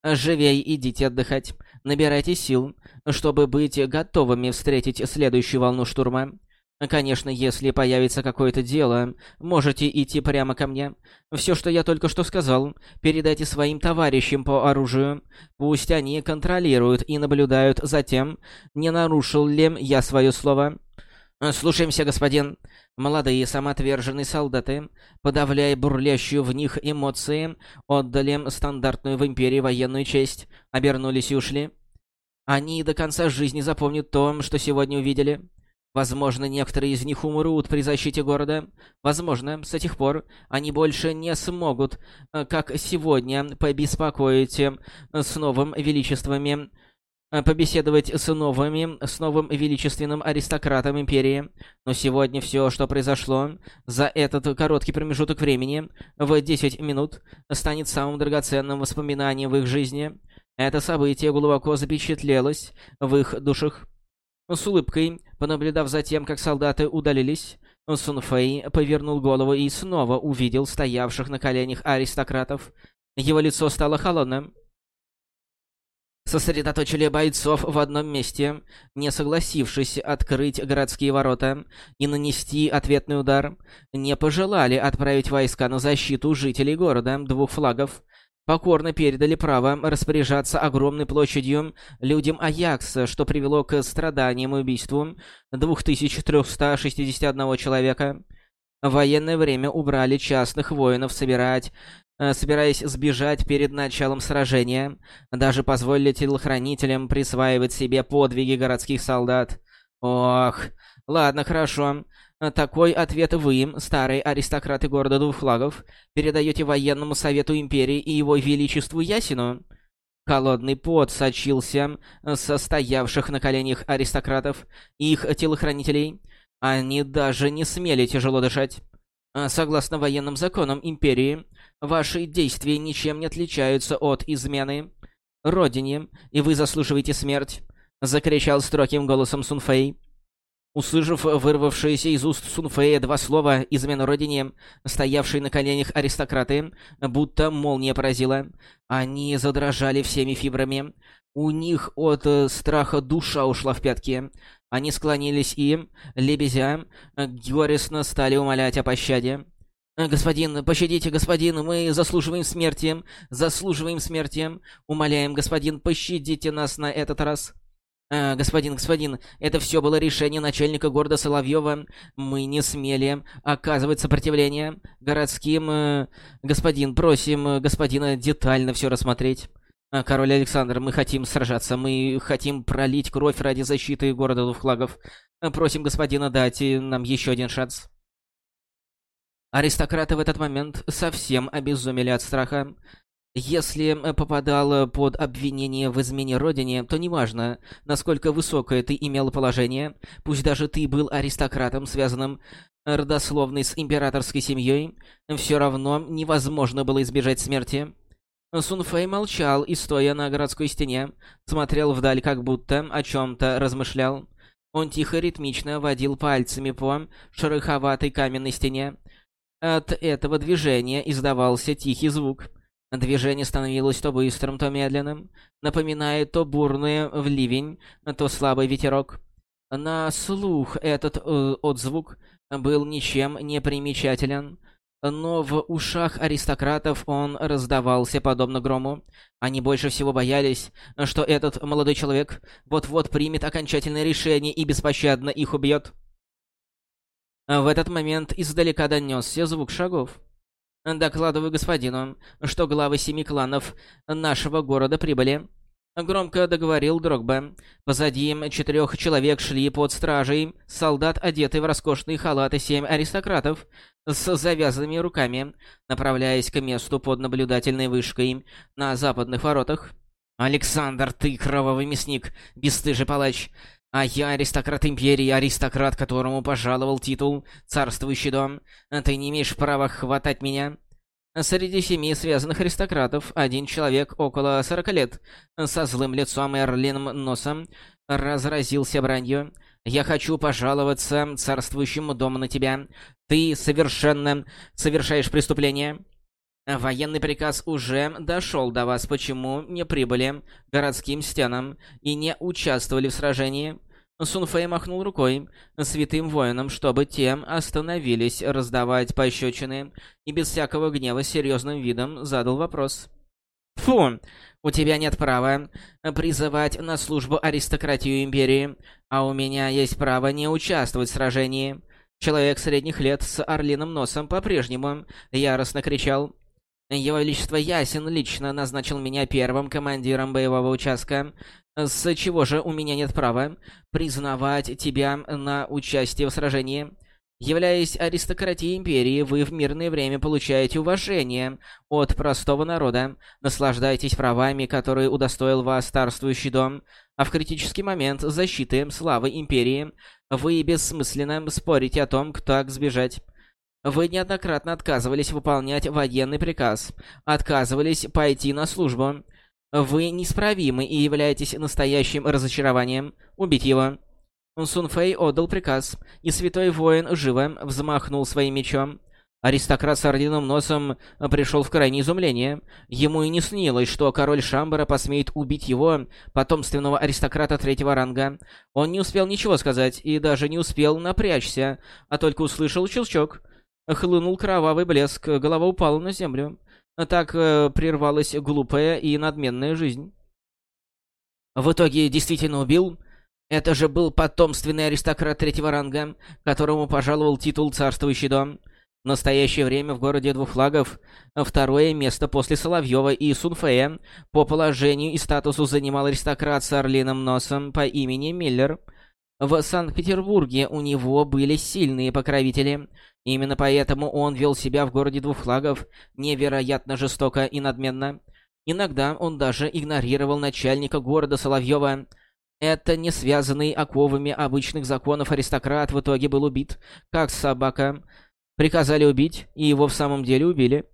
Живей идите отдыхать. Набирайте сил, чтобы быть готовыми встретить следующую волну штурма. Конечно, если появится какое-то дело, можете идти прямо ко мне. Все, что я только что сказал, передайте своим товарищам по оружию. Пусть они контролируют и наблюдают за тем, не нарушил ли я свое слово. Слушаемся, господин. Молодые самоотверженные солдаты, подавляя бурлящую в них эмоции, отдали стандартную в Империи военную честь, обернулись и ушли. Они до конца жизни запомнят то, что сегодня увидели. Возможно, некоторые из них умрут при защите города. Возможно, с этих пор они больше не смогут, э, как сегодня, побеспокоить э, с новым величествами побеседовать с новыми, с новым величественным аристократом Империи. Но сегодня все, что произошло за этот короткий промежуток времени, в 10 минут, станет самым драгоценным воспоминанием в их жизни. Это событие глубоко запечатлелось в их душах. С улыбкой, понаблюдав за тем, как солдаты удалились, Сун Фэй повернул голову и снова увидел стоявших на коленях аристократов. Его лицо стало холодным. Сосредоточили бойцов в одном месте, не согласившись открыть городские ворота и нанести ответный удар, не пожелали отправить войска на защиту жителей города двух флагов, покорно передали право распоряжаться огромной площадью людям Аякса, что привело к страданиям и убийству 2361 человека. В военное время убрали частных воинов собирать, собираясь сбежать перед началом сражения. Даже позволили телохранителям присваивать себе подвиги городских солдат. Ох, ладно, хорошо. Э, такой ответ вы, старые аристократы города двух флагов, передаете военному совету империи и его величеству Ясину? Холодный пот сочился э, со стоявших на коленях аристократов и их телохранителей. Они даже не смели тяжело дышать. Э, согласно военным законам империи, ваши действия ничем не отличаются от измены родине, и вы заслуживаете смерть, закричал строгим голосом Сунфэй. Услышав вырвавшиеся из уст Сунфея два слова «измена родине», стоявшие на коленях аристократы, будто молния поразила. Они задрожали всеми фибрами. У них от э, страха душа ушла в пятки. Они склонились и, лебезя, горестно стали умолять о пощаде. «Господин, пощадите, господин, мы заслуживаем смерти, заслуживаем смерти. Умоляем, господин, пощадите нас на этот раз». «Э, господин, господин, это все было решение начальника города Соловьева. Мы не смели оказывать сопротивление городским... Э, господин, просим э, господина детально все рассмотреть». Э, «Король Александр, мы хотим сражаться, мы хотим пролить кровь ради защиты города двух флагов. Э, просим господина дать нам еще один шанс». Аристократы в этот момент совсем обезумели от страха. Если э, попадал э, под обвинение в измене родине, то неважно, насколько высокое ты имел положение, пусть даже ты был аристократом, связанным родословной с императорской семьей, все равно невозможно было избежать смерти. Сун Фэй молчал и, стоя на городской стене, смотрел вдаль, как будто о чем-то размышлял. Он тихо ритмично водил пальцами по шероховатой каменной стене. От этого движения издавался тихий звук — Движение становилось то быстрым, то медленным, напоминая то бурный в ливень, то слабый ветерок. На слух этот э, отзвук был ничем не примечателен, но в ушах аристократов он раздавался подобно грому. Они больше всего боялись, что этот молодой человек вот-вот примет окончательное решение и беспощадно их убьет. В этот момент издалека донесся звук шагов. «Докладываю господину, что главы семи кланов нашего города прибыли». Громко договорил Дрогба. Позади четырех человек шли под стражей, солдат, одетый в роскошные халаты, семь аристократов с завязанными руками, направляясь к месту под наблюдательной вышкой на западных воротах. «Александр, ты кровавый мясник, бесстыжий палач!» А я аристократ Империи, аристократ, которому пожаловал титул «Царствующий дом». Ты не имеешь права хватать меня. Среди семи связанных аристократов один человек около сорока лет, со злым лицом и орлиным носом, разразился бранью. «Я хочу пожаловаться царствующему дому на тебя. Ты совершенно совершаешь преступление». Военный приказ уже дошел до вас, почему не прибыли городским стенам и не участвовали в сражении. Сунфэй махнул рукой святым воинам, чтобы тем остановились раздавать пощечины, и без всякого гнева серьезным видом задал вопрос. «Фу! У тебя нет права призывать на службу аристократию Империи, а у меня есть право не участвовать в сражении». Человек средних лет с орлиным носом по-прежнему яростно кричал. Его Величество Ясен лично назначил меня первым командиром боевого участка, с чего же у меня нет права признавать тебя на участие в сражении. Являясь аристократией Империи, вы в мирное время получаете уважение от простого народа. Наслаждайтесь правами, которые удостоил вас старствующий дом. А в критический момент защиты славы Империи вы бессмысленно спорите о том, как сбежать. Вы неоднократно отказывались выполнять военный приказ, отказывались пойти на службу. Вы неисправимы и являетесь настоящим разочарованием. Убить его. Сун Фэй отдал приказ, и святой воин живо взмахнул своим мечом. Аристократ с орденным носом пришел в крайнее изумление. Ему и не снилось, что король Шамбара посмеет убить его, потомственного аристократа третьего ранга. Он не успел ничего сказать и даже не успел напрячься, а только услышал щелчок. Хлынул кровавый блеск, голова упала на землю. Так э, прервалась глупая и надменная жизнь. В итоге действительно убил? Это же был потомственный аристократ третьего ранга, которому пожаловал титул «Царствующий дом». В настоящее время в городе Двух Флагов второе место после Соловьева и Сунфея по положению и статусу занимал аристократ с орлиным носом по имени Миллер. В Санкт-Петербурге у него были сильные покровители. Именно поэтому он вел себя в городе Двух Флагов невероятно жестоко и надменно. Иногда он даже игнорировал начальника города Соловьева. Это не связанный оковами обычных законов аристократ в итоге был убит, как собака, Приказали убить, и его в самом деле убили.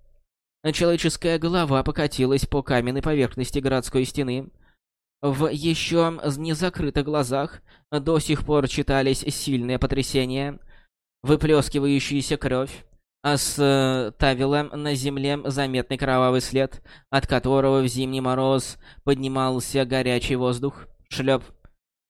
Человеческая голова покатилась по каменной поверхности городской стены. В еще незакрытых глазах до сих пор читались сильные потрясения, выплескивающаяся кровь, а ставила на земле заметный кровавый след, от которого в зимний мороз поднимался горячий воздух. Шлеп.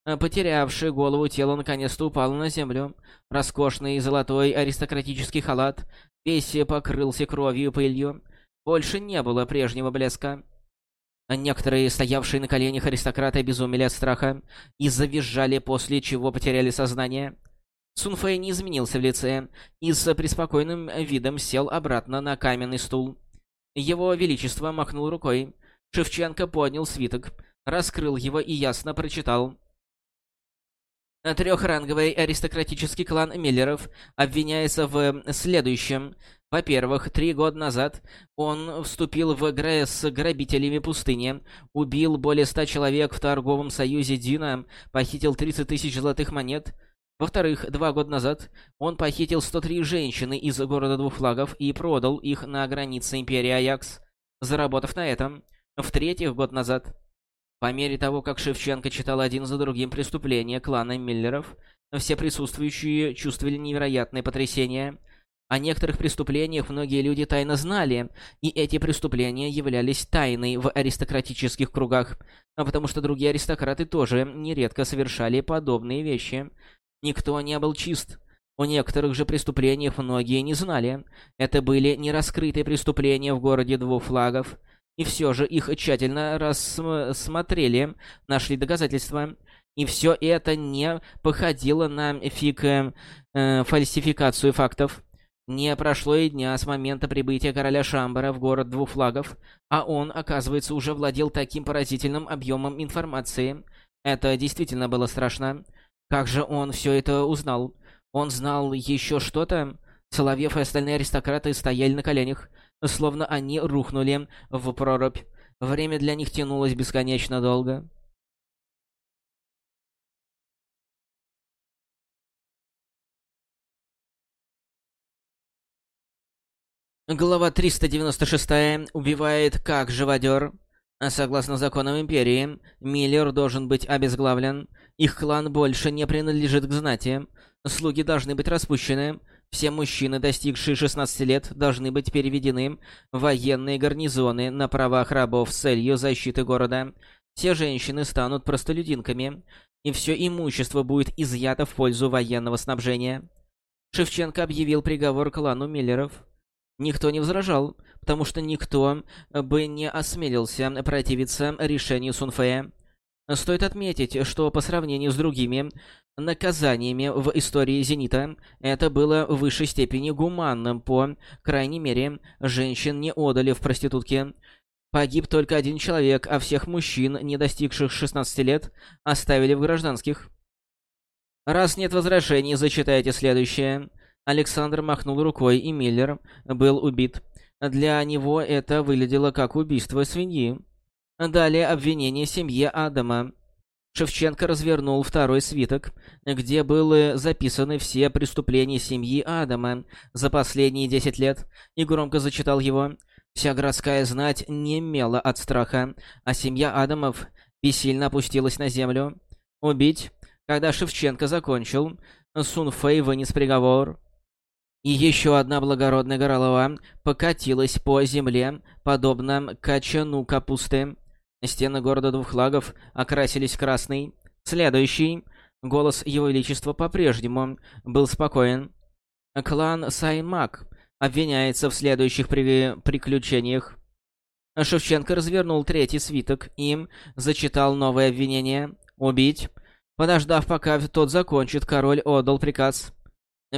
Потерявший голову тело наконец-то упало на землю. Роскошный золотой аристократический халат весь покрылся кровью и пылью. Больше не было прежнего блеска. Некоторые, стоявшие на коленях аристократы, обезумели от страха и завизжали, после чего потеряли сознание. Сунфэй не изменился в лице и с преспокойным видом сел обратно на каменный стул. Его Величество махнул рукой. Шевченко поднял свиток, раскрыл его и ясно прочитал — Трехранговый аристократический клан Миллеров обвиняется в следующем. Во-первых, три года назад он вступил в игры с грабителями пустыни, убил более ста человек в торговом союзе Дина, похитил 30 тысяч золотых монет. Во-вторых, два года назад он похитил 103 женщины из города Двух Флагов и продал их на границе Империи Аякс, заработав на этом. В-третьих, год назад по мере того, как Шевченко читал один за другим преступления клана Миллеров, все присутствующие чувствовали невероятное потрясение. О некоторых преступлениях многие люди тайно знали, и эти преступления являлись тайной в аристократических кругах, а потому что другие аристократы тоже нередко совершали подобные вещи. Никто не был чист. О некоторых же преступлениях многие не знали. Это были нераскрытые преступления в городе Двух Флагов – и все же их тщательно рассмотрели, нашли доказательства. И все это не походило на фиг э, фальсификацию фактов. Не прошло и дня с момента прибытия короля Шамбара в город Двух Флагов, а он, оказывается, уже владел таким поразительным объемом информации. Это действительно было страшно. Как же он все это узнал? Он знал еще что-то? Соловьев и остальные аристократы стояли на коленях словно они рухнули в прорубь. Время для них тянулось бесконечно долго. Глава 396 убивает как живодер. Согласно законам Империи, Миллер должен быть обезглавлен. Их клан больше не принадлежит к знати. Слуги должны быть распущены. Все мужчины, достигшие 16 лет, должны быть переведены в военные гарнизоны на правах рабов с целью защиты города. Все женщины станут простолюдинками, и все имущество будет изъято в пользу военного снабжения. Шевченко объявил приговор клану Миллеров. Никто не возражал, потому что никто бы не осмелился противиться решению Сунфея. Стоит отметить, что по сравнению с другими наказаниями в истории Зенита, это было в высшей степени гуманным, по крайней мере, женщин не отдали в проститутки. Погиб только один человек, а всех мужчин, не достигших 16 лет, оставили в гражданских. Раз нет возражений, зачитайте следующее. Александр махнул рукой, и Миллер был убит. Для него это выглядело как убийство свиньи. Далее обвинение семье Адама. Шевченко развернул второй свиток, где были записаны все преступления семьи Адама за последние десять лет, и громко зачитал его. Вся городская знать немела от страха, а семья Адамов бессильно опустилась на землю. Убить. Когда Шевченко закончил, Сун Фэй вынес приговор. И еще одна благородная голова покатилась по земле, подобно качану капусты. Стены города двух флагов окрасились красный. Следующий. Голос Его Величества по-прежнему был спокоен. Клан Саймак обвиняется в следующих при... приключениях. Шевченко развернул третий свиток и зачитал новое обвинение. «Убить». Подождав, пока тот закончит, король отдал приказ.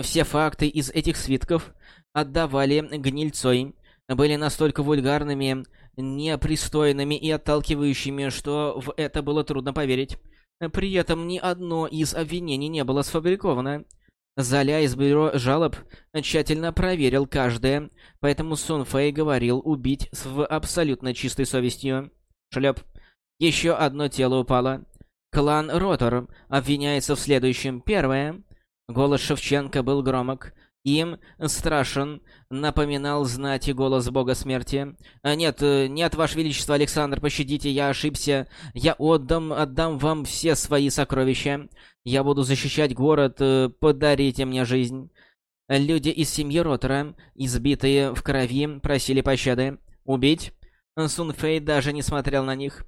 Все факты из этих свитков отдавали гнильцой, были настолько вульгарными, непристойными и отталкивающими, что в это было трудно поверить. При этом ни одно из обвинений не было сфабриковано. Золя из бюро жалоб тщательно проверил каждое, поэтому Сун Фэй говорил убить с абсолютно чистой совестью. Шлеп. Еще одно тело упало. Клан Ротор обвиняется в следующем. Первое. Голос Шевченко был громок. Им страшен, напоминал знать и голос бога смерти. А «Нет, э, нет, ваше величество, Александр, пощадите, я ошибся. Я отдам, отдам вам все свои сокровища. Я буду защищать город, э, подарите мне жизнь». Люди из семьи Ротора, избитые в крови, просили пощады. «Убить?» Сун Фэй даже не смотрел на них.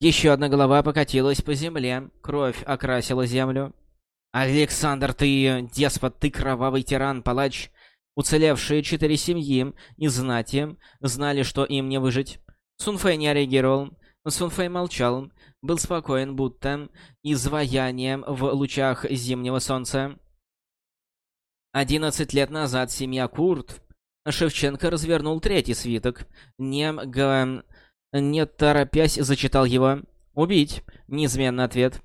Еще одна голова покатилась по земле, кровь окрасила землю. «Александр, ты деспот, ты кровавый тиран, палач!» Уцелевшие четыре семьи из знати знали, что им не выжить. Сунфэй не реагировал. Сунфэй молчал, был спокоен, будто изваянием в лучах зимнего солнца. Одиннадцать лет назад семья Курт Шевченко развернул третий свиток. Не, г... не торопясь зачитал его. «Убить!» — неизменный ответ.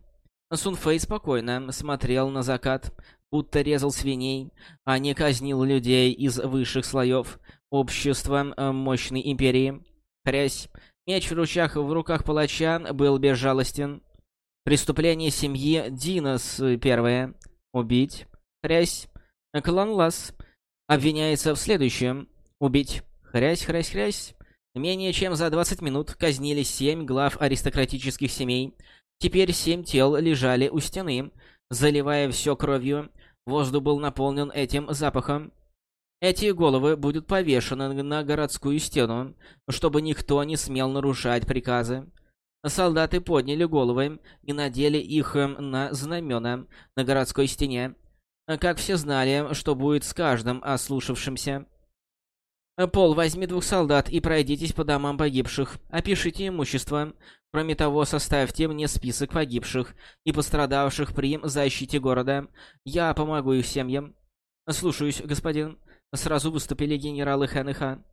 Сунфэй спокойно смотрел на закат, будто резал свиней, а не казнил людей из высших слоев общества э, мощной империи. Хрясь. Меч в ручах в руках палача был безжалостен. Преступление семьи Динос первое. Убить. Хрясь. Клан Лас обвиняется в следующем. Убить. Хрясь, хрясь, хрясь. Менее чем за 20 минут казнили семь глав аристократических семей, Теперь семь тел лежали у стены, заливая все кровью. Воздух был наполнен этим запахом. Эти головы будут повешены на городскую стену, чтобы никто не смел нарушать приказы. Солдаты подняли головы и надели их на знамена на городской стене. Как все знали, что будет с каждым ослушавшимся. «Пол, возьми двух солдат и пройдитесь по домам погибших. Опишите имущество. Кроме того, составьте мне список погибших и пострадавших при защите города. Я помогу их семьям. Слушаюсь, господин. Сразу выступили генералы Хэн и Ха.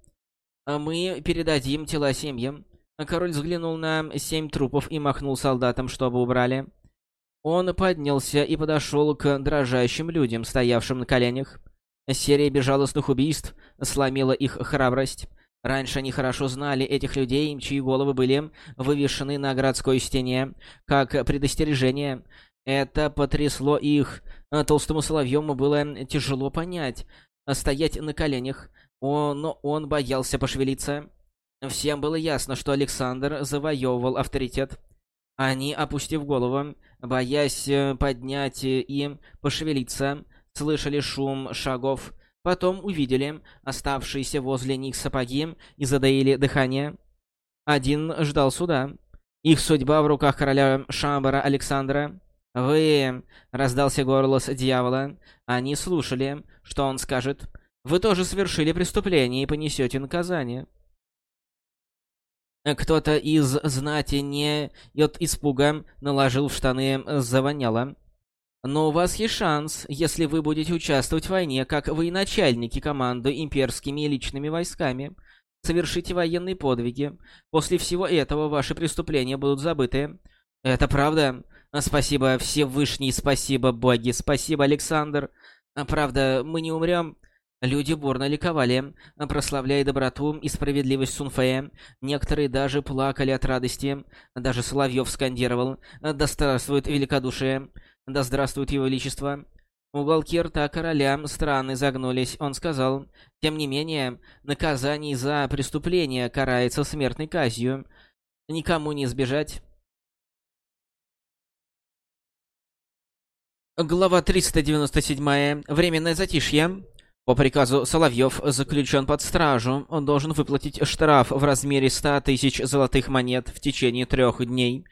Мы передадим тела семьям. Король взглянул на семь трупов и махнул солдатам, чтобы убрали. Он поднялся и подошел к дрожащим людям, стоявшим на коленях. Серия безжалостных убийств сломила их храбрость. Раньше они хорошо знали этих людей, чьи головы были вывешены на городской стене, как предостережение. Это потрясло их. Толстому Соловьему было тяжело понять, стоять на коленях, но он боялся пошевелиться. Всем было ясно, что Александр завоевывал авторитет. Они, опустив голову, боясь поднять и пошевелиться, слышали шум шагов, Потом увидели оставшиеся возле них сапоги и задаили дыхание. Один ждал суда. Их судьба в руках короля Шамбара Александра. «Вы...» — раздался голос дьявола. Они слушали, что он скажет. «Вы тоже совершили преступление и понесете наказание». Кто-то из знати не от испуга наложил в штаны завоняло. Но у вас есть шанс, если вы будете участвовать в войне, как военачальники команды имперскими личными войсками. Совершите военные подвиги. После всего этого ваши преступления будут забыты. Это правда? Спасибо, Всевышний, спасибо, боги, спасибо, Александр. Правда, мы не умрем. Люди бурно ликовали, прославляя доброту и справедливость Сунфея. Некоторые даже плакали от радости. Даже Соловьев скандировал «Да здравствует великодушие! Да здравствует его величество!» Уголки рта короля странно загнулись. Он сказал, «Тем не менее, наказание за преступление карается смертной казнью. Никому не избежать». Глава 397. Временное затишье. По приказу Соловьев заключен под стражу. Он должен выплатить штраф в размере 100 тысяч золотых монет в течение трех дней.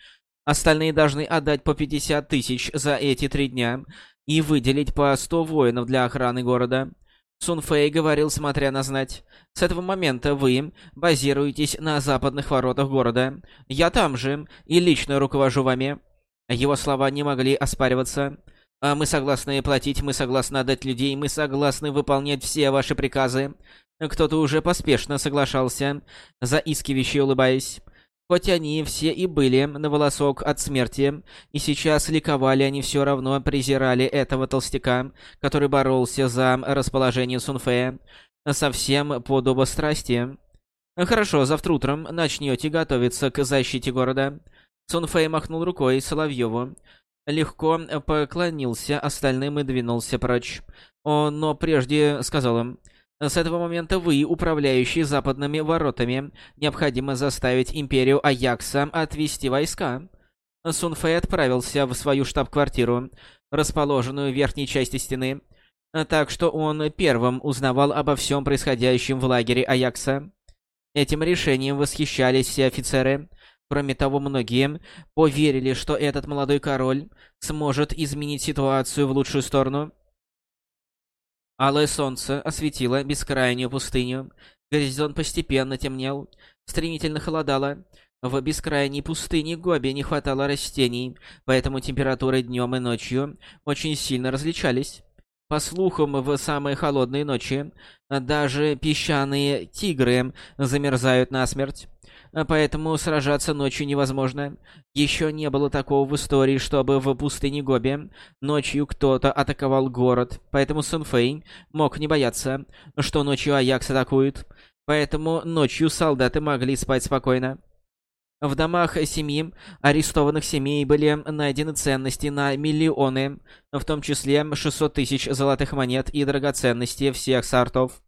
Остальные должны отдать по 50 тысяч за эти три дня и выделить по 100 воинов для охраны города. Сун Фэй говорил, смотря на знать. С этого момента вы базируетесь на западных воротах города. Я там же и лично руковожу вами. Его слова не могли оспариваться. А мы согласны платить, мы согласны отдать людей, мы согласны выполнять все ваши приказы. Кто-то уже поспешно соглашался, заискивающе улыбаясь. Хоть они все и были на волосок от смерти, и сейчас ликовали, они все равно презирали этого толстяка, который боролся за расположение Сунфея, совсем подобострастие. «Хорошо, завтра утром начнете готовиться к защите города». Сунфэй махнул рукой Соловьеву легко поклонился остальным и двинулся прочь. Он, но прежде сказал им, «С этого момента вы, управляющие западными воротами, необходимо заставить Империю Аякса отвести войска». Сун Фэй отправился в свою штаб-квартиру, расположенную в верхней части стены, так что он первым узнавал обо всем происходящем в лагере Аякса. Этим решением восхищались все офицеры, Кроме того, многие поверили, что этот молодой король сможет изменить ситуацию в лучшую сторону. Алое солнце осветило бескрайнюю пустыню. Горизонт постепенно темнел, стремительно холодало. В бескрайней пустыне Гоби не хватало растений, поэтому температуры днем и ночью очень сильно различались. По слухам, в самые холодные ночи даже песчаные тигры замерзают насмерть. А поэтому сражаться ночью невозможно. Еще не было такого в истории, чтобы в пустыне Гоби ночью кто-то атаковал город, поэтому Сунфэй мог не бояться, что ночью Аякс атакует. Поэтому ночью солдаты могли спать спокойно. В домах семьи арестованных семей были найдены ценности на миллионы, в том числе 600 тысяч золотых монет и драгоценности всех сортов.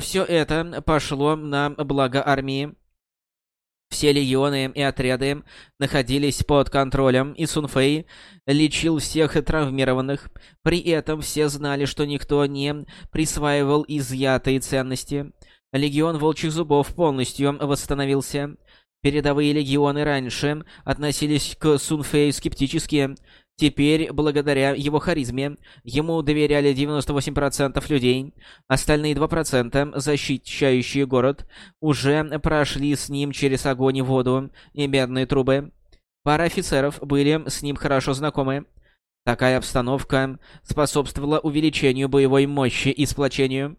Все это пошло на благо армии. Все легионы и отряды находились под контролем, и Сунфэй лечил всех травмированных. При этом все знали, что никто не присваивал изъятые ценности. Легион Волчьих Зубов полностью восстановился. Передовые легионы раньше относились к Сунфэю скептически, Теперь, благодаря его харизме, ему доверяли 98% людей. Остальные 2%, защищающие город, уже прошли с ним через огонь и воду и медные трубы. Пара офицеров были с ним хорошо знакомы. Такая обстановка способствовала увеличению боевой мощи и сплочению.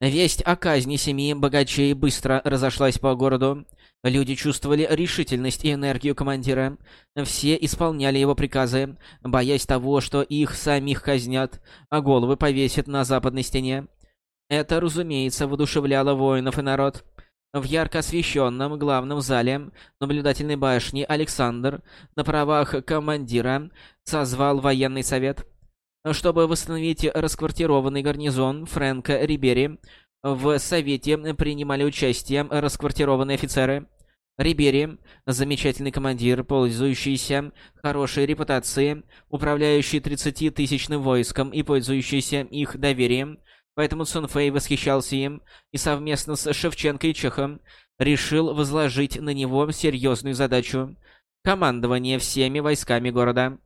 Весть о казни семи богачей быстро разошлась по городу. Люди чувствовали решительность и энергию командира. Все исполняли его приказы, боясь того, что их самих казнят, а головы повесят на западной стене. Это, разумеется, воодушевляло воинов и народ. В ярко освещенном главном зале наблюдательной башни Александр на правах командира созвал военный совет. Чтобы восстановить расквартированный гарнизон Фрэнка Рибери, в совете принимали участие расквартированные офицеры. Рибери, замечательный командир, пользующийся хорошей репутацией, управляющий 30-тысячным войском и пользующийся их доверием, поэтому Цун Фэй восхищался им и совместно с Шевченко и Чехом решил возложить на него серьезную задачу — командование всеми войсками города.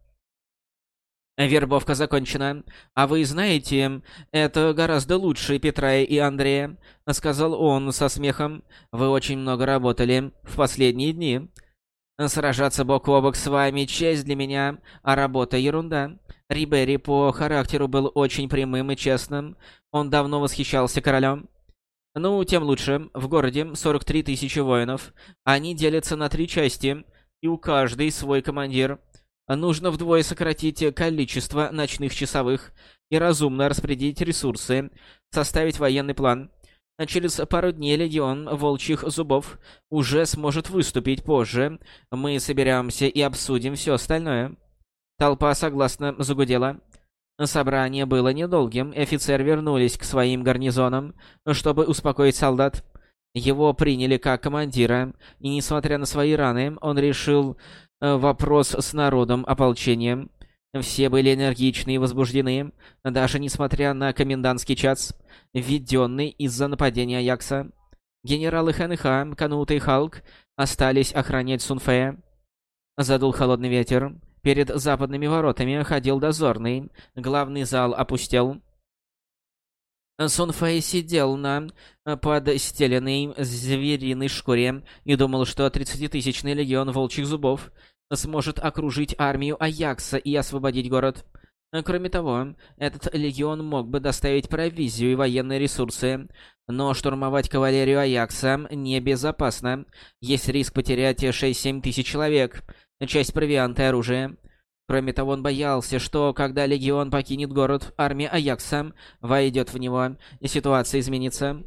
Вербовка закончена. А вы знаете, это гораздо лучше Петра и Андрея, сказал он со смехом. Вы очень много работали в последние дни. Сражаться бок о бок с вами честь для меня, а работа ерунда. Рибери по характеру был очень прямым и честным. Он давно восхищался королем. Ну, тем лучше. В городе 43 тысячи воинов. Они делятся на три части, и у каждой свой командир. Нужно вдвое сократить количество ночных часовых и разумно распределить ресурсы, составить военный план. Через пару дней Легион Волчьих Зубов уже сможет выступить позже. Мы соберемся и обсудим все остальное. Толпа согласно загудела. Собрание было недолгим, офицеры вернулись к своим гарнизонам, чтобы успокоить солдат. Его приняли как командира, и несмотря на свои раны, он решил вопрос с народом ополчением. Все были энергичны и возбуждены, даже несмотря на комендантский час, введенный из-за нападения Аякса. Генералы Хэнха, Канута и Халк остались охранять Сунфея. Задул холодный ветер. Перед западными воротами ходил дозорный. Главный зал опустел. Сун Фэй сидел на э, подстеленной звериной шкуре и думал, что 30-тысячный легион волчьих зубов сможет окружить армию Аякса и освободить город. Кроме того, этот легион мог бы доставить провизию и военные ресурсы, но штурмовать кавалерию Аякса небезопасно. Есть риск потерять 6-7 тысяч человек, часть провианта и оружия. Кроме того, он боялся, что когда Легион покинет город, армия Аякса войдет в него, и ситуация изменится.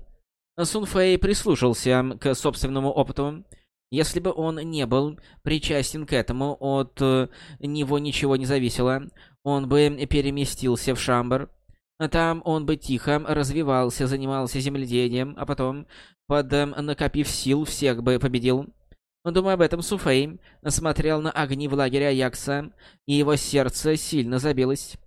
Сун Фэй прислушался к собственному опыту. Если бы он не был причастен к этому, от э, него ничего не зависело, он бы переместился в Шамбар. Там он бы тихо развивался, занимался земледелием, а потом, под э, накопив сил, всех бы победил. Думая об этом, Суфей смотрел на огни в лагере Аякса, и его сердце сильно забилось.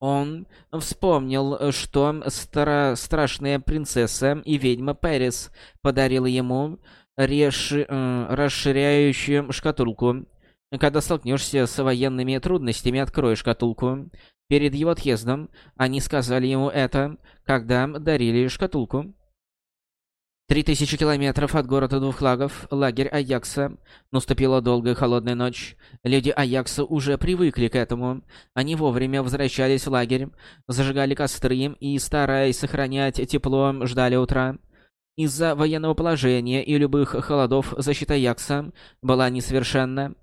Он вспомнил, что стара страшная принцесса и ведьма Пэрис подарила ему реши э, расширяющую шкатулку. Когда столкнешься с военными трудностями, открой шкатулку. Перед его отъездом они сказали ему это, когда дарили шкатулку. Три тысячи километров от города Двух Лагов, лагерь Аякса. Наступила долгая холодная ночь. Люди Аякса уже привыкли к этому. Они вовремя возвращались в лагерь, зажигали костры и, стараясь сохранять тепло, ждали утра. Из-за военного положения и любых холодов защита Аякса была несовершенна.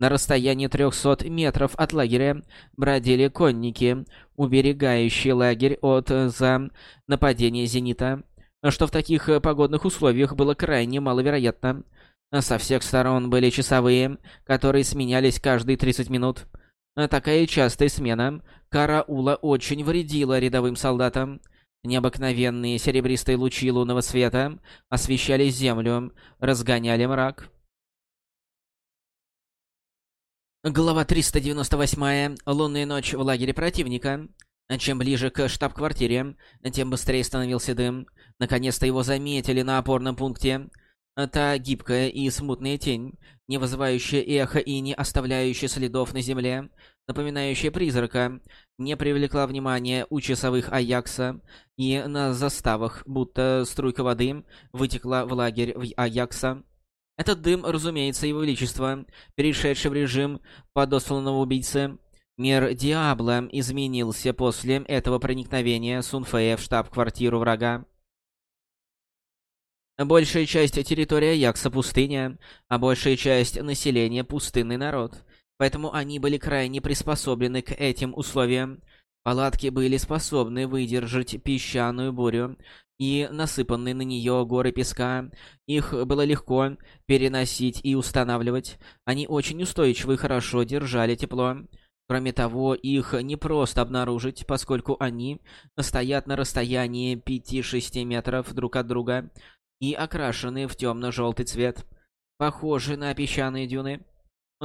На расстоянии 300 метров от лагеря бродили конники, уберегающие лагерь от за нападения зенита что в таких э, погодных условиях было крайне маловероятно. Со всех сторон были часовые, которые сменялись каждые 30 минут. Такая частая смена караула очень вредила рядовым солдатам. Необыкновенные серебристые лучи лунного света освещали землю, разгоняли мрак. Глава 398. Лунная ночь в лагере противника. Чем ближе к штаб-квартире, тем быстрее становился дым. Наконец-то его заметили на опорном пункте. Та гибкая и смутная тень, не вызывающая эхо и не оставляющая следов на земле, напоминающая призрака, не привлекла внимания у часовых Аякса, и на заставах, будто струйка воды, вытекла в лагерь в Аякса. Этот дым, разумеется, его величество, перешедший в режим подосланного убийцы. Мир Диабло изменился после этого проникновения Сунфея в штаб-квартиру врага. Большая часть территории Якса пустыня, а большая часть населения пустынный народ. Поэтому они были крайне приспособлены к этим условиям. Палатки были способны выдержать песчаную бурю и насыпанные на нее горы песка. Их было легко переносить и устанавливать. Они очень устойчивы и хорошо держали тепло. Кроме того, их не просто обнаружить, поскольку они стоят на расстоянии 5-6 метров друг от друга и окрашены в темно-желтый цвет, похожий на песчаные дюны.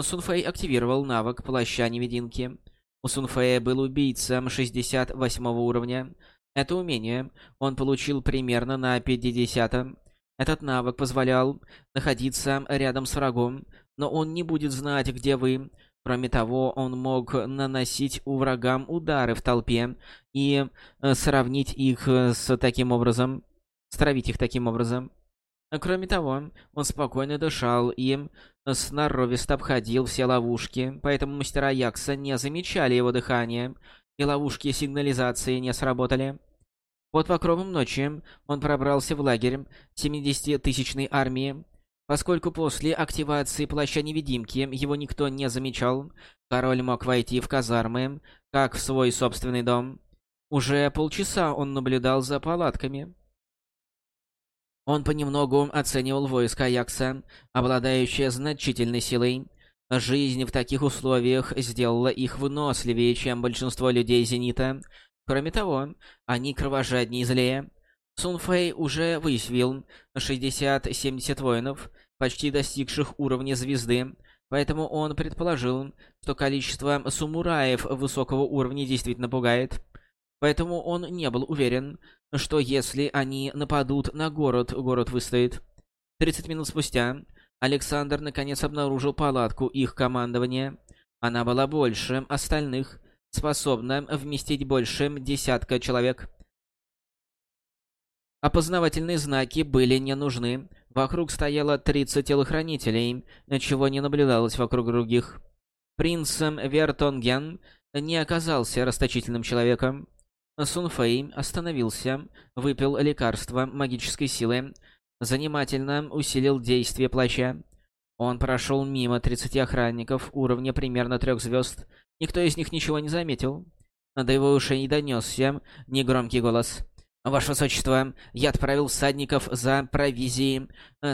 Сунфэй активировал навык плаща-невидимки. У Сунфэя был убийцем 68 уровня. Это умение он получил примерно на 50-м. Этот навык позволял находиться рядом с врагом, но он не будет знать, где вы. Кроме того, он мог наносить у врагам удары в толпе и э, сравнить их с таким образом стравить их таким образом. Кроме того, он спокойно дышал и сноровисто обходил все ловушки, поэтому мастера Якса не замечали его дыхания, и ловушки сигнализации не сработали. Под покровом ночи он пробрался в лагерь 70-тысячной армии. Поскольку после активации плаща-невидимки его никто не замечал, король мог войти в казармы, как в свой собственный дом. Уже полчаса он наблюдал за палатками. Он понемногу оценивал войско Аякса, обладающее значительной силой. Жизнь в таких условиях сделала их выносливее, чем большинство людей Зенита. Кроме того, они кровожаднее и злее. Сунфэй уже выявил 60-70 воинов, почти достигших уровня звезды, поэтому он предположил, что количество самураев высокого уровня действительно пугает. Поэтому он не был уверен, что если они нападут на город, город выстоит. 30 минут спустя Александр наконец обнаружил палатку их командования. Она была больше остальных, способна вместить больше десятка человек. Опознавательные знаки были не нужны. Вокруг стояло 30 телохранителей, чего не наблюдалось вокруг других. Принц Вертонген не оказался расточительным человеком. Сунфэй остановился, выпил лекарство магической силы, занимательно усилил действие плаща. Он прошел мимо 30 охранников уровня примерно трех звезд. Никто из них ничего не заметил. До его ушей донесся негромкий голос. «Ваше Высочество, я отправил всадников за провизией,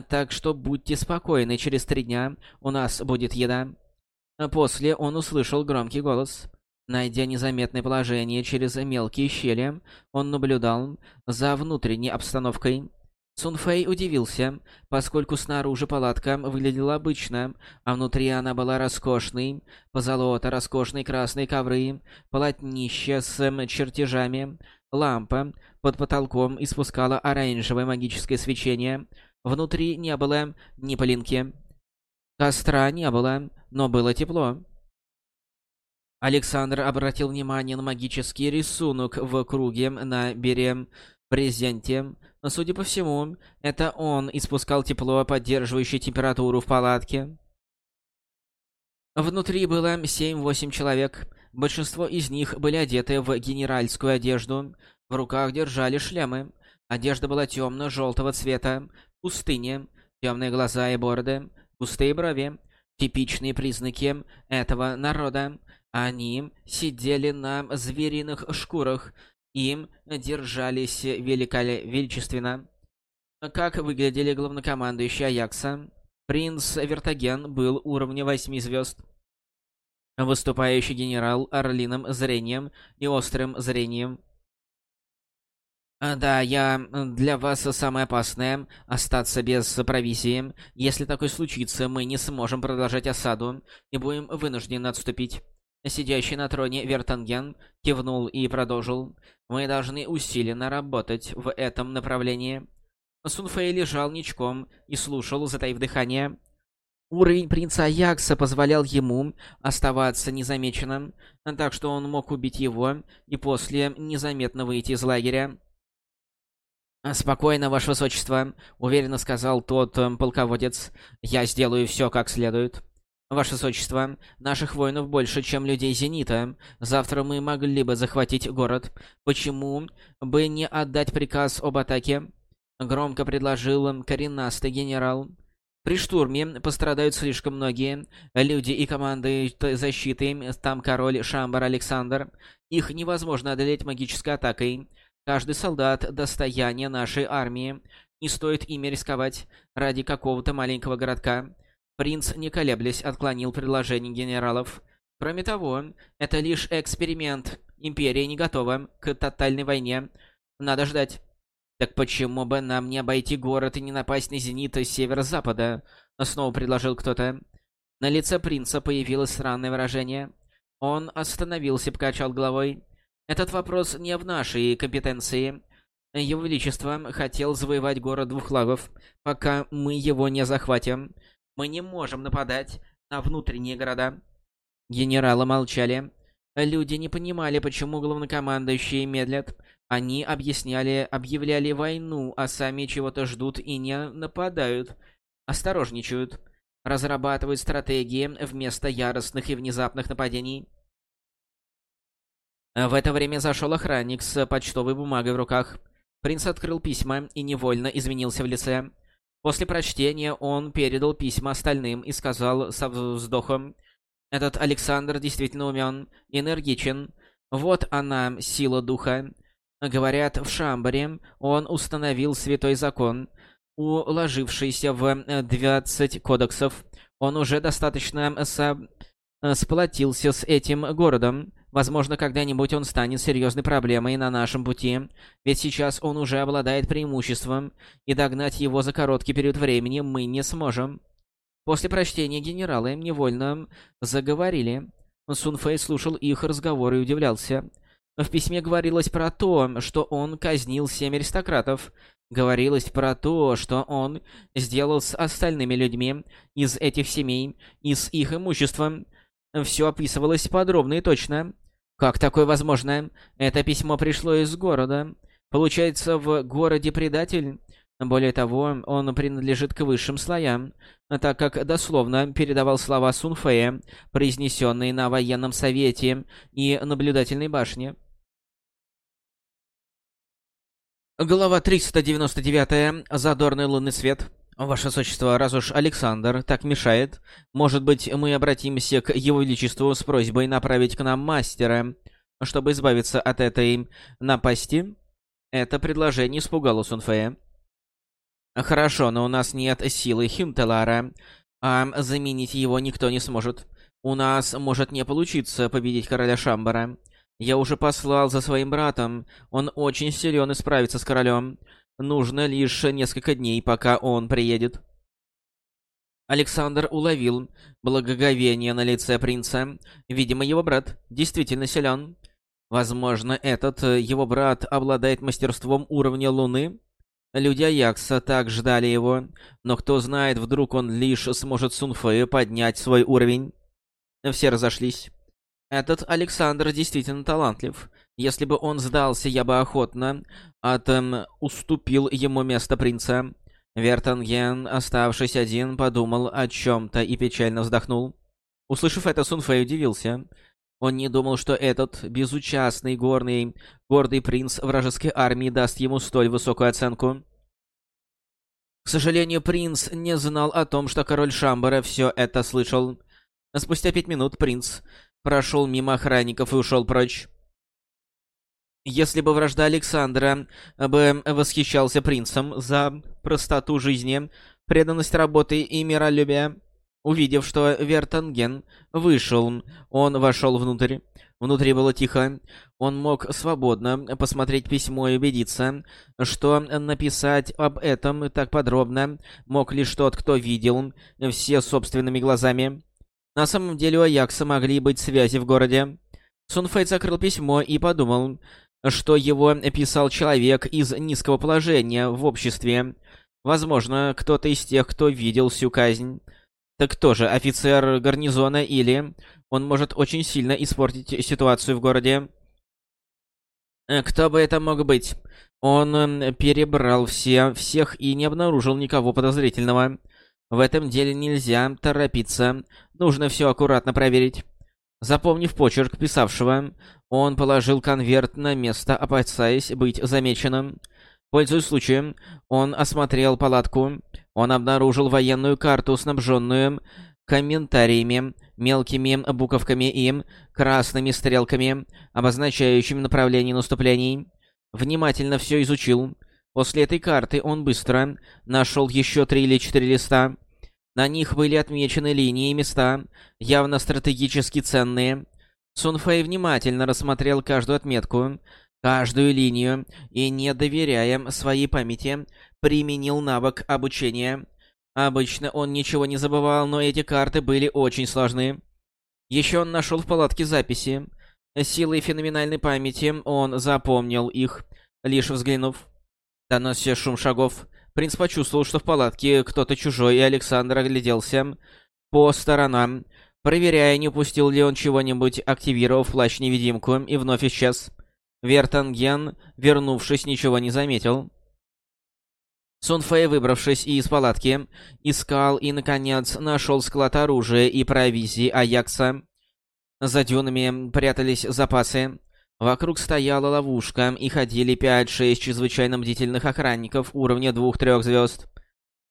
так что будьте спокойны, через три дня у нас будет еда». После он услышал громкий голос. Найдя незаметное положение через мелкие щели, он наблюдал за внутренней обстановкой. Сунфэй удивился, поскольку снаружи палатка выглядела обычно, а внутри она была роскошной. Позолота, роскошные красные ковры, полотнище с чертежами, лампа под потолком испускала оранжевое магическое свечение. Внутри не было ни полинки. Костра не было, но было тепло. Александр обратил внимание на магический рисунок в круге на берем презенте. Судя по всему, это он испускал тепло, поддерживающее температуру в палатке. Внутри было 7-8 человек. Большинство из них были одеты в генеральскую одежду. В руках держали шлемы. Одежда была темно-желтого цвета. Пустыня, темные глаза и бороды, густые брови. Типичные признаки этого народа. Они сидели на звериных шкурах, им держались величественно. Как выглядели главнокомандующие Аякса? Принц Вертаген был уровня восьми звезд. Выступающий генерал орлиным зрением и острым зрением. «Да, я... Для вас самое опасное — остаться без провизии. Если такое случится, мы не сможем продолжать осаду и будем вынуждены отступить». Сидящий на троне Вертанген кивнул и продолжил. «Мы должны усиленно работать в этом направлении». Сунфэй лежал ничком и слушал, затаив дыхание. Уровень принца Аякса позволял ему оставаться незамеченным, так что он мог убить его и после незаметно выйти из лагеря. «Спокойно, ваше высочество», — уверенно сказал тот э, полководец. «Я сделаю все как следует». «Ваше Высочество, наших воинов больше, чем людей Зенита. Завтра мы могли бы захватить город. Почему бы не отдать приказ об атаке?» Громко предложил коренастый генерал. При штурме пострадают слишком многие люди и команды защиты. Там король Шамбар Александр. Их невозможно одолеть магической атакой. Каждый солдат — достояние нашей армии. Не стоит ими рисковать ради какого-то маленького городка. Принц, не колеблясь, отклонил предложение генералов. Кроме того, это лишь эксперимент. Империя не готова к тотальной войне. Надо ждать. Так почему бы нам не обойти город и не напасть на зенит с северо-запада? Снова предложил кто-то. На лице принца появилось странное выражение. Он остановился, покачал головой. Этот вопрос не в нашей компетенции. Его Величество хотел завоевать город двух лагов, пока мы его не захватим. Мы не можем нападать на внутренние города. Генералы молчали. Люди не понимали, почему главнокомандующие медлят. Они объясняли, объявляли войну, а сами чего-то ждут и не нападают. Осторожничают. Разрабатывают стратегии вместо яростных и внезапных нападений. В это время зашел охранник с почтовой бумагой в руках. Принц открыл письма и невольно изменился в лице. После прочтения он передал письма остальным и сказал со вздохом, «Этот Александр действительно умен, энергичен. Вот она, сила духа. Говорят, в Шамбаре он установил святой закон, уложившийся в 20 кодексов. Он уже достаточно со... сплотился с этим городом. Возможно, когда-нибудь он станет серьезной проблемой на нашем пути, ведь сейчас он уже обладает преимуществом, и догнать его за короткий период времени мы не сможем. После прочтения генералы невольно заговорили. Сунфэй слушал их разговор и удивлялся. В письме говорилось про то, что он казнил семь аристократов. Говорилось про то, что он сделал с остальными людьми из этих семей и с их имуществом. Все описывалось подробно и точно. Как такое возможно? Это письмо пришло из города. Получается, в городе предатель? Более того, он принадлежит к высшим слоям, так как дословно передавал слова Сунфея, произнесенные на военном совете и наблюдательной башне. Глава 399. Задорный лунный свет. «Ваше Высочество, раз уж Александр так мешает, может быть, мы обратимся к Его Величеству с просьбой направить к нам мастера, чтобы избавиться от этой напасти?» Это предложение испугало Сунфея. «Хорошо, но у нас нет силы Хюнтелара, а заменить его никто не сможет. У нас может не получиться победить короля Шамбара. Я уже послал за своим братом, он очень силен и справится с королем». Нужно лишь несколько дней, пока он приедет. Александр уловил благоговение на лице принца. Видимо, его брат действительно силен. Возможно, этот его брат обладает мастерством уровня Луны. Люди Аякса так ждали его, но кто знает, вдруг он лишь сможет Сунфею поднять свой уровень. Все разошлись. Этот Александр действительно талантлив. Если бы он сдался, я бы охотно от, эм, уступил ему место принца. Вертанген, оставшись один, подумал о чем-то и печально вздохнул. Услышав это, Сунфэй удивился. Он не думал, что этот безучастный, горный, гордый принц вражеской армии даст ему столь высокую оценку. К сожалению, принц не знал о том, что король Шамбара все это слышал. Спустя пять минут принц прошел мимо охранников и ушел прочь. Если бы вражда Александра бы восхищался принцем за простоту жизни, преданность работы и миролюбие, увидев, что Вертанген вышел, он вошел внутрь. Внутри было тихо. Он мог свободно посмотреть письмо и убедиться, что написать об этом так подробно мог лишь тот, кто видел все собственными глазами. На самом деле у Аякса могли быть связи в городе. Сунфэй закрыл письмо и подумал, что его писал человек из низкого положения в обществе. Возможно, кто-то из тех, кто видел всю казнь. Так кто же, офицер гарнизона или... Он может очень сильно испортить ситуацию в городе. Э, кто бы это мог быть? Он эм, перебрал все, всех и не обнаружил никого подозрительного. В этом деле нельзя торопиться. Нужно все аккуратно проверить. Запомнив почерк писавшего, он положил конверт на место, опасаясь быть замеченным. Пользуясь случаем, он осмотрел палатку. Он обнаружил военную карту, снабженную комментариями, мелкими буковками и красными стрелками, обозначающими направление наступлений. Внимательно все изучил. После этой карты он быстро нашел еще три или четыре листа. На них были отмечены линии и места, явно стратегически ценные. Сунфэй внимательно рассмотрел каждую отметку, каждую линию и, не доверяя своей памяти, применил навык обучения. Обычно он ничего не забывал, но эти карты были очень сложны. Еще он нашел в палатке записи. Силой феноменальной памяти он запомнил их, лишь взглянув. Доносся шум шагов. Принц почувствовал, что в палатке кто-то чужой, и Александр огляделся по сторонам, проверяя, не упустил ли он чего-нибудь, активировав плащ-невидимку, и вновь исчез. Вертанген, вернувшись, ничего не заметил. Сунфэй, выбравшись из палатки, искал и, наконец, нашел склад оружия и провизии Аякса. За дюнами прятались запасы. Вокруг стояла ловушка, и ходили 5-6 чрезвычайно бдительных охранников уровня 2-3 звезд.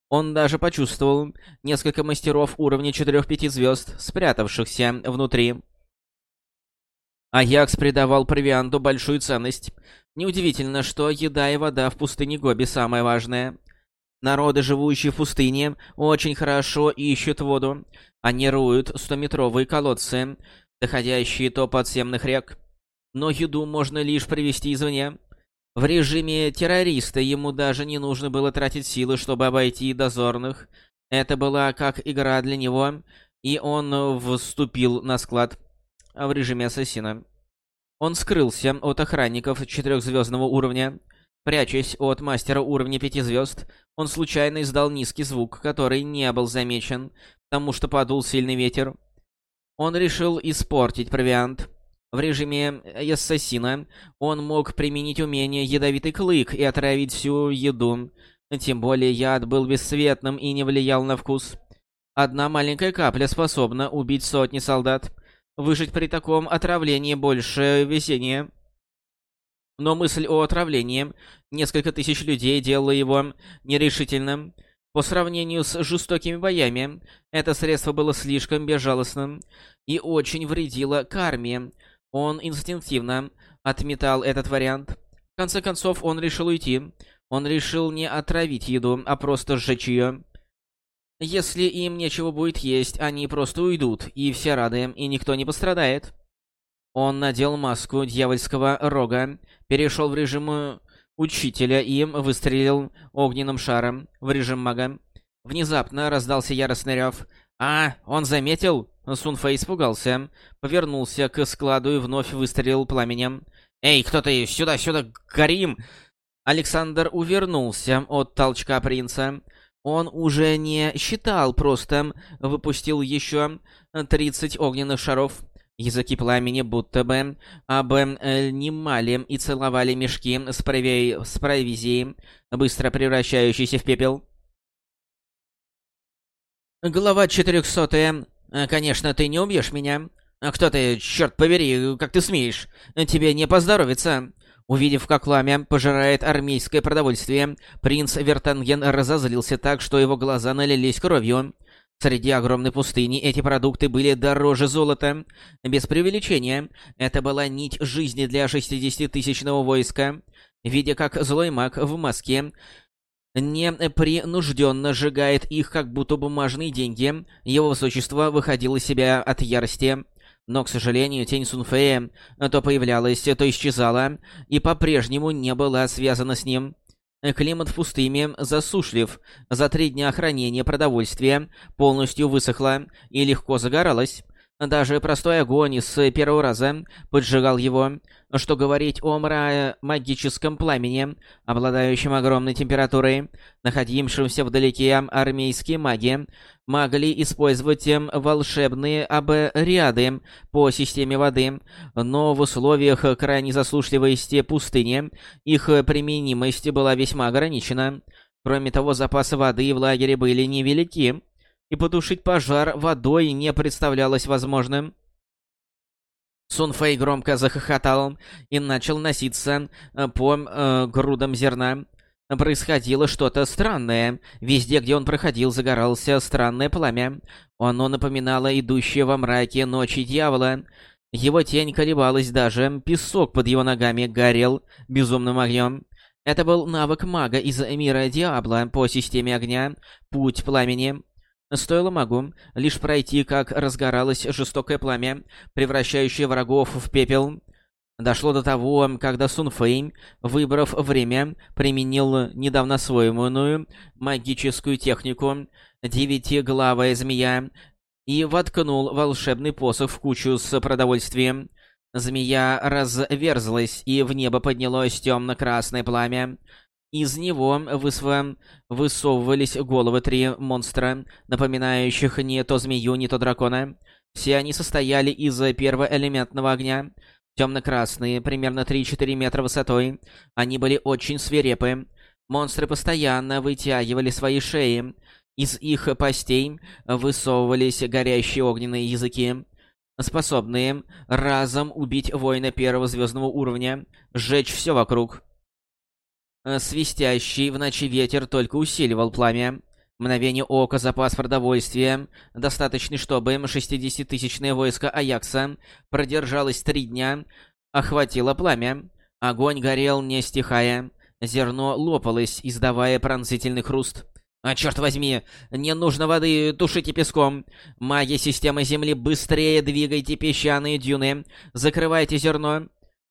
Он даже почувствовал несколько мастеров уровня 4-5 звезд, спрятавшихся внутри. Аякс придавал провианту большую ценность. Неудивительно, что еда и вода в пустыне Гоби самое важное. Народы, живущие в пустыне, очень хорошо ищут воду. Они руют стометровые колодцы, доходящие до подземных рек. Но еду можно лишь привезти извне. В режиме террориста ему даже не нужно было тратить силы, чтобы обойти дозорных. Это была как игра для него, и он вступил на склад в режиме ассасина. Он скрылся от охранников четырехзвездного уровня. Прячась от мастера уровня пяти звезд, он случайно издал низкий звук, который не был замечен, потому что подул сильный ветер. Он решил испортить провиант. В режиме ассасина он мог применить умение «Ядовитый клык» и отравить всю еду. Тем более яд был бесцветным и не влиял на вкус. Одна маленькая капля способна убить сотни солдат. Выжить при таком отравлении больше везения. Но мысль о отравлении несколько тысяч людей делала его нерешительным. По сравнению с жестокими боями, это средство было слишком безжалостным и очень вредило карме. Он инстинктивно отметал этот вариант. В конце концов, он решил уйти. Он решил не отравить еду, а просто сжечь ее. Если им нечего будет есть, они просто уйдут, и все рады, и никто не пострадает. Он надел маску дьявольского рога, перешел в режим учителя и выстрелил огненным шаром в режим мага. Внезапно раздался яростный рев. «А, он заметил?» Сунфэй испугался, повернулся к складу и вновь выстрелил пламенем. «Эй, кто ты? Сюда, сюда, горим!» Александр увернулся от толчка принца. Он уже не считал, просто выпустил еще 30 огненных шаров. Языки пламени будто бы обнимали и целовали мешки с, провей... с провизией, быстро превращающиеся в пепел. Глава 400. Э, «Конечно, ты не убьешь меня. А кто ты, черт побери, как ты смеешь? Тебе не поздоровится». Увидев, как пламя пожирает армейское продовольствие, принц Вертанген разозлился так, что его глаза налились кровью. Среди огромной пустыни эти продукты были дороже золота. Без преувеличения, это была нить жизни для 60-тысячного войска. Видя, как злой маг в маске непринужденно сжигает их, как будто бумажные деньги. Его высочество выходило из себя от ярости. Но, к сожалению, тень Сунфея то появлялась, то исчезала, и по-прежнему не была связана с ним. Климат в пустыне засушлив. За три дня хранения продовольствия полностью высохло и легко загоралось. Даже простой огонь с первого раза поджигал его. Что говорить о мра магическом пламени, обладающем огромной температурой, находившемся вдалеке армейские маги, могли использовать волшебные обряды по системе воды, но в условиях крайней засушливости пустыни их применимость была весьма ограничена. Кроме того, запасы воды в лагере были невелики и потушить пожар водой не представлялось возможным. Сунфэй громко захохотал и начал носиться э, по э, грудам зерна. Происходило что-то странное. Везде, где он проходил, загорался странное пламя. Оно напоминало идущее во мраке ночи дьявола. Его тень колебалась даже, песок под его ногами горел безумным огнем. Это был навык мага из мира Диабло по системе огня «Путь пламени». Стоило магу лишь пройти, как разгоралось жестокое пламя, превращающее врагов в пепел. Дошло до того, когда Сун Фэй, выбрав время, применил недавно освоенную магическую технику «Девятиглавая змея» и воткнул волшебный посох в кучу с продовольствием. Змея разверзлась, и в небо поднялось темно-красное пламя. Из него высво... высовывались головы три монстра, напоминающих не то змею, не то дракона. Все они состояли из первоэлементного огня. Темно-красные, примерно 3-4 метра высотой. Они были очень свирепы. Монстры постоянно вытягивали свои шеи. Из их постей высовывались горящие огненные языки, способные разом убить воина первого звездного уровня, сжечь все вокруг. Э, свистящий в ночи ветер только усиливал пламя. Мгновение ока запас продовольствия, достаточный, чтобы 60-тысячное войско Аякса продержалось три дня, охватило пламя. Огонь горел, не стихая. Зерно лопалось, издавая пронзительный хруст. А, черт возьми, не нужно воды, тушите песком. Маги системы Земли, быстрее двигайте песчаные дюны. Закрывайте зерно.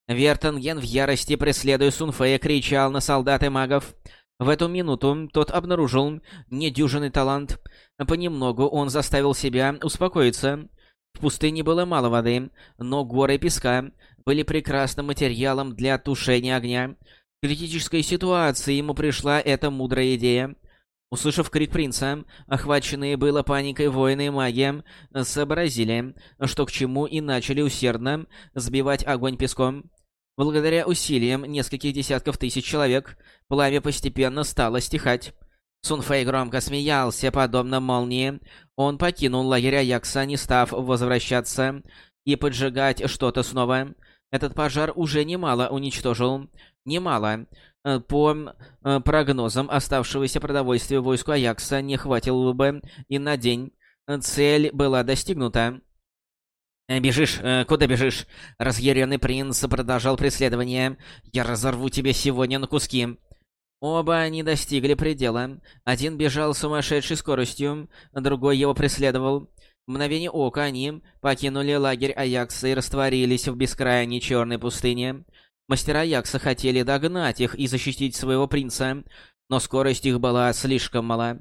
Вертенген в ярости, преследуя Сунфея, кричал на солдат и магов. В эту минуту тот обнаружил недюжинный талант. Понемногу он заставил себя успокоиться. В пустыне было мало воды, но горы песка были прекрасным материалом для тушения огня. В критической ситуации ему пришла эта мудрая идея. Услышав крик принца, охваченные было паникой воины и маги сообразили, что к чему и начали усердно сбивать огонь песком. Благодаря усилиям нескольких десятков тысяч человек, пламя постепенно стало стихать. Сунфэй громко смеялся, подобно молнии. Он покинул лагерь Аякса, не став возвращаться и поджигать что-то снова. Этот пожар уже немало уничтожил. Немало. Э, по э, прогнозам оставшегося продовольствия войску Аякса не хватило бы и на день. Цель была достигнута. «Э, «Бежишь? Куда бежишь?» Разъяренный принц продолжал преследование. «Я разорву тебя сегодня на куски!» Оба они достигли предела. Один бежал сумасшедшей скоростью, другой его преследовал. В мгновение ока они покинули лагерь Аякса и растворились в бескрайней черной пустыне. Мастера Якса хотели догнать их и защитить своего принца, но скорость их была слишком мала.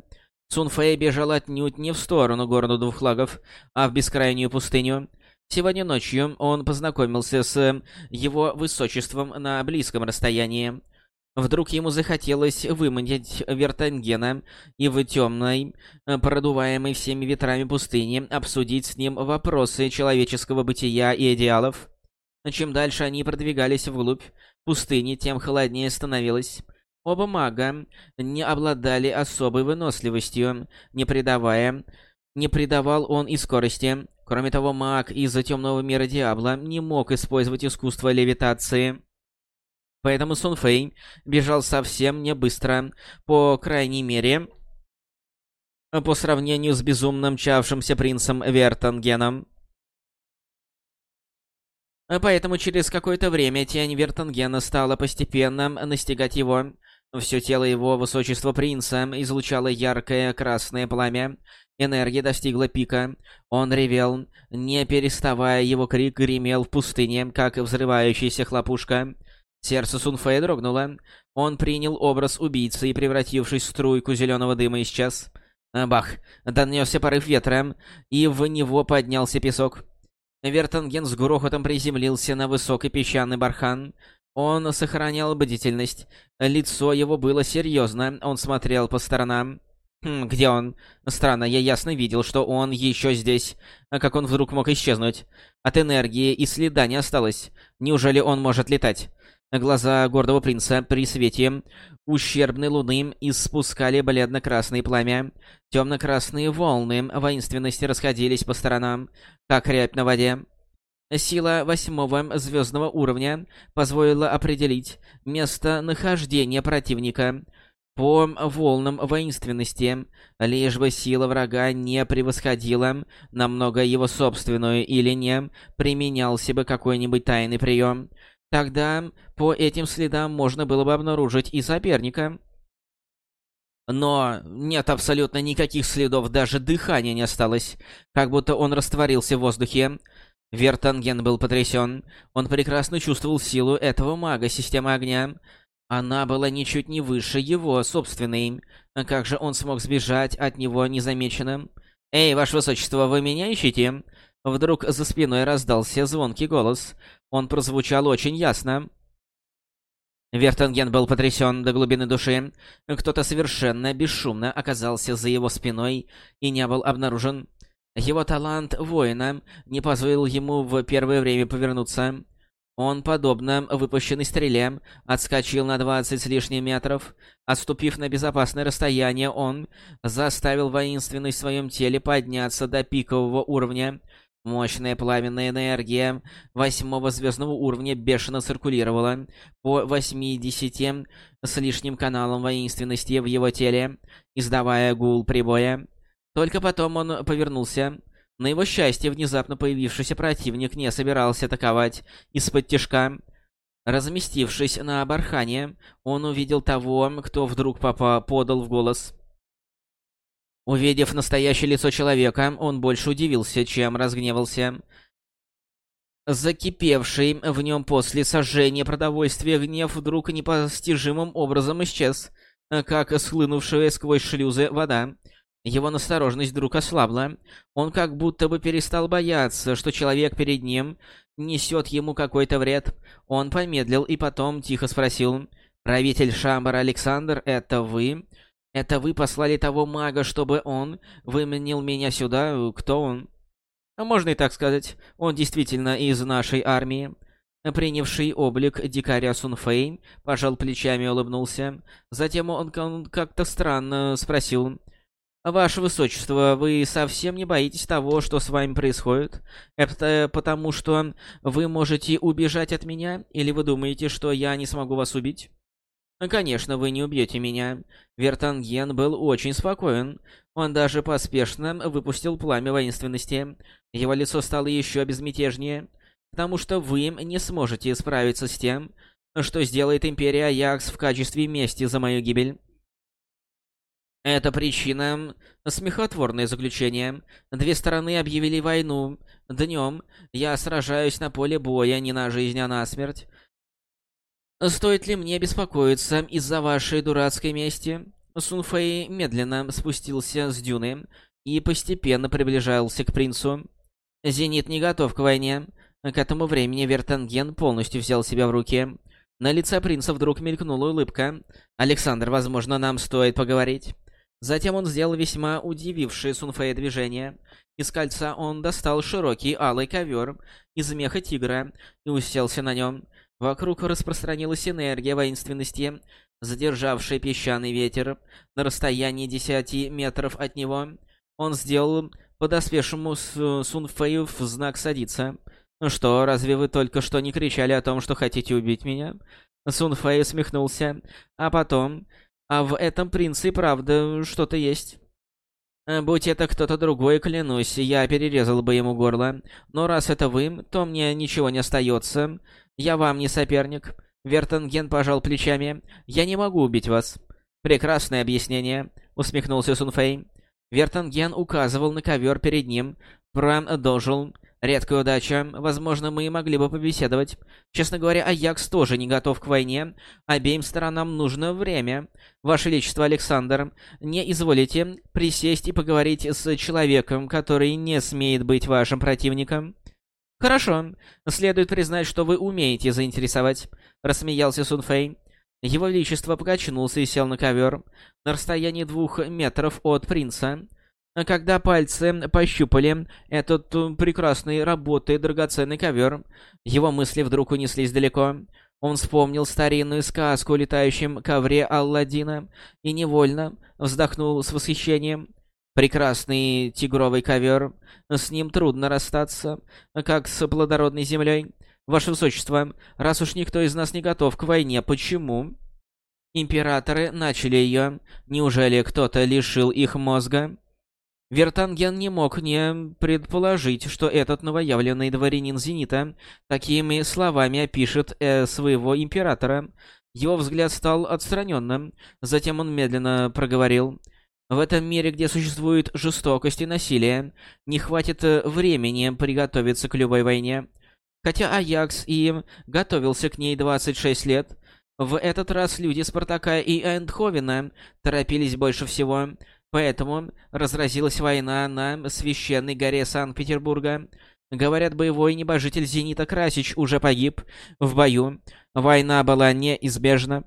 Цунфэй бежал отнюдь не в сторону города двух флагов, а в бескрайнюю пустыню. Сегодня ночью он познакомился с его высочеством на близком расстоянии. Вдруг ему захотелось выманить Вертангена и в темной, продуваемой всеми ветрами пустыни обсудить с ним вопросы человеческого бытия и идеалов. Чем дальше они продвигались вглубь пустыни, тем холоднее становилось. Оба мага не обладали особой выносливостью, не придавая... Не придавал он и скорости. Кроме того, маг из-за темного мира Диабло не мог использовать искусство левитации. Поэтому Сунфэй бежал совсем не быстро, по крайней мере, по сравнению с безумно мчавшимся принцем Вертангеном. Поэтому через какое-то время тень Вертангена стала постепенно настигать его. Все тело его высочества принца излучало яркое красное пламя. Энергия достигла пика. Он ревел, не переставая, его крик гремел в пустыне, как взрывающаяся хлопушка. Сердце Сунфея дрогнуло. Он принял образ убийцы и, превратившись в струйку зеленого дыма, исчез. Бах! Донесся порыв ветра, и в него поднялся песок. Вертанген с грохотом приземлился на высокий песчаный бархан. Он сохранял бдительность. Лицо его было серьезно, он смотрел по сторонам. Хм, где он? Странно, я ясно видел, что он еще здесь. А как он вдруг мог исчезнуть? От энергии и следа не осталось. Неужели он может летать? Глаза гордого принца при свете ущербной луны испускали бледно-красное пламя. Темно-красные волны воинственности расходились по сторонам, как рябь на воде. Сила восьмого звездного уровня позволила определить местонахождение противника по волнам воинственности, лишь бы сила врага не превосходила намного его собственную или не применялся бы какой-нибудь тайный прием. Тогда по этим следам можно было бы обнаружить и соперника. Но нет абсолютно никаких следов, даже дыхания не осталось. Как будто он растворился в воздухе. Вертанген был потрясен. Он прекрасно чувствовал силу этого мага системы огня. Она была ничуть не выше его собственной. Как же он смог сбежать от него незамеченным? «Эй, ваше высочество, вы меня ищете?» Вдруг за спиной раздался звонкий голос. Он прозвучал очень ясно. Вертенген был потрясен до глубины души. Кто-то совершенно бесшумно оказался за его спиной и не был обнаружен. Его талант воина не позволил ему в первое время повернуться. Он, подобно выпущенной стреле, отскочил на 20 с лишним метров. Отступив на безопасное расстояние, он заставил воинственность в своем теле подняться до пикового уровня. Мощная пламенная энергия восьмого звездного уровня бешено циркулировала по 80 с лишним каналам воинственности в его теле, издавая гул прибоя. Только потом он повернулся. На его счастье, внезапно появившийся противник не собирался атаковать из-под тяжка. Разместившись на бархане, он увидел того, кто вдруг папа подал в голос. Увидев настоящее лицо человека, он больше удивился, чем разгневался. Закипевший в нем после сожжения продовольствия гнев вдруг непостижимым образом исчез, как схлынувшая сквозь шлюзы вода. Его настороженность вдруг ослабла. Он как будто бы перестал бояться, что человек перед ним несет ему какой-то вред. Он помедлил и потом тихо спросил, «Правитель Шамбар Александр, это вы?» Это вы послали того мага, чтобы он выменил меня сюда? Кто он? Можно и так сказать. Он действительно из нашей армии. Принявший облик дикаря Сунфэй пожал плечами и улыбнулся. Затем он как-то странно спросил. «Ваше Высочество, вы совсем не боитесь того, что с вами происходит? Это потому, что вы можете убежать от меня? Или вы думаете, что я не смогу вас убить?» Конечно, вы не убьете меня. Вертанген был очень спокоен. Он даже поспешно выпустил пламя воинственности. Его лицо стало еще безмятежнее, потому что вы не сможете справиться с тем, что сделает Империя Аякс в качестве мести за мою гибель. Это причина смехотворное заключение. Две стороны объявили войну. Днем я сражаюсь на поле боя не на жизнь, а на смерть. «Стоит ли мне беспокоиться из-за вашей дурацкой мести?» Сунфэй медленно спустился с дюны и постепенно приближался к принцу. «Зенит не готов к войне». К этому времени Вертанген полностью взял себя в руки. На лице принца вдруг мелькнула улыбка. «Александр, возможно, нам стоит поговорить». Затем он сделал весьма удивившее Сунфэя движение. Из кольца он достал широкий алый ковер из меха тигра и уселся на нем. Вокруг распространилась энергия воинственности, задержавшая песчаный ветер. На расстоянии десяти метров от него он сделал подоспевшему Сунфэю в знак «садиться». «Ну что, разве вы только что не кричали о том, что хотите убить меня?» Сунфэй усмехнулся. «А потом... А в этом принце и правда что-то есть». «Будь это кто-то другой, клянусь, я перерезал бы ему горло. Но раз это вы, то мне ничего не остается. Я вам не соперник. Вертенген пожал плечами. Я не могу убить вас. Прекрасное объяснение, усмехнулся Сунфэй. Вертенген указывал на ковер перед ним. Продолжил. Редкая удача. Возможно, мы и могли бы побеседовать. Честно говоря, Аякс тоже не готов к войне. Обеим сторонам нужно время. Ваше Величество Александр, не изволите присесть и поговорить с человеком, который не смеет быть вашим противником? «Хорошо. Следует признать, что вы умеете заинтересовать», — рассмеялся Сунфэй. Его Величество покачнулся и сел на ковер на расстоянии двух метров от принца. Когда пальцы пощупали этот прекрасный работы драгоценный ковер, его мысли вдруг унеслись далеко. Он вспомнил старинную сказку о летающем ковре Алладина и невольно вздохнул с восхищением. Прекрасный тигровый ковер. С ним трудно расстаться, как с плодородной землей. Ваше Высочество, раз уж никто из нас не готов к войне, почему? Императоры начали ее. Неужели кто-то лишил их мозга? Вертанген не мог не предположить, что этот новоявленный дворянин Зенита такими словами опишет э, своего императора. Его взгляд стал отстраненным. Затем он медленно проговорил. В этом мире, где существует жестокость и насилие, не хватит э, времени приготовиться к любой войне. Хотя Аякс и готовился к ней 26 лет, в этот раз люди Спартака и Эндховена торопились больше всего, поэтому разразилась война на священной горе Санкт-Петербурга. Говорят, боевой небожитель Зенита Красич уже погиб в бою. Война была неизбежна.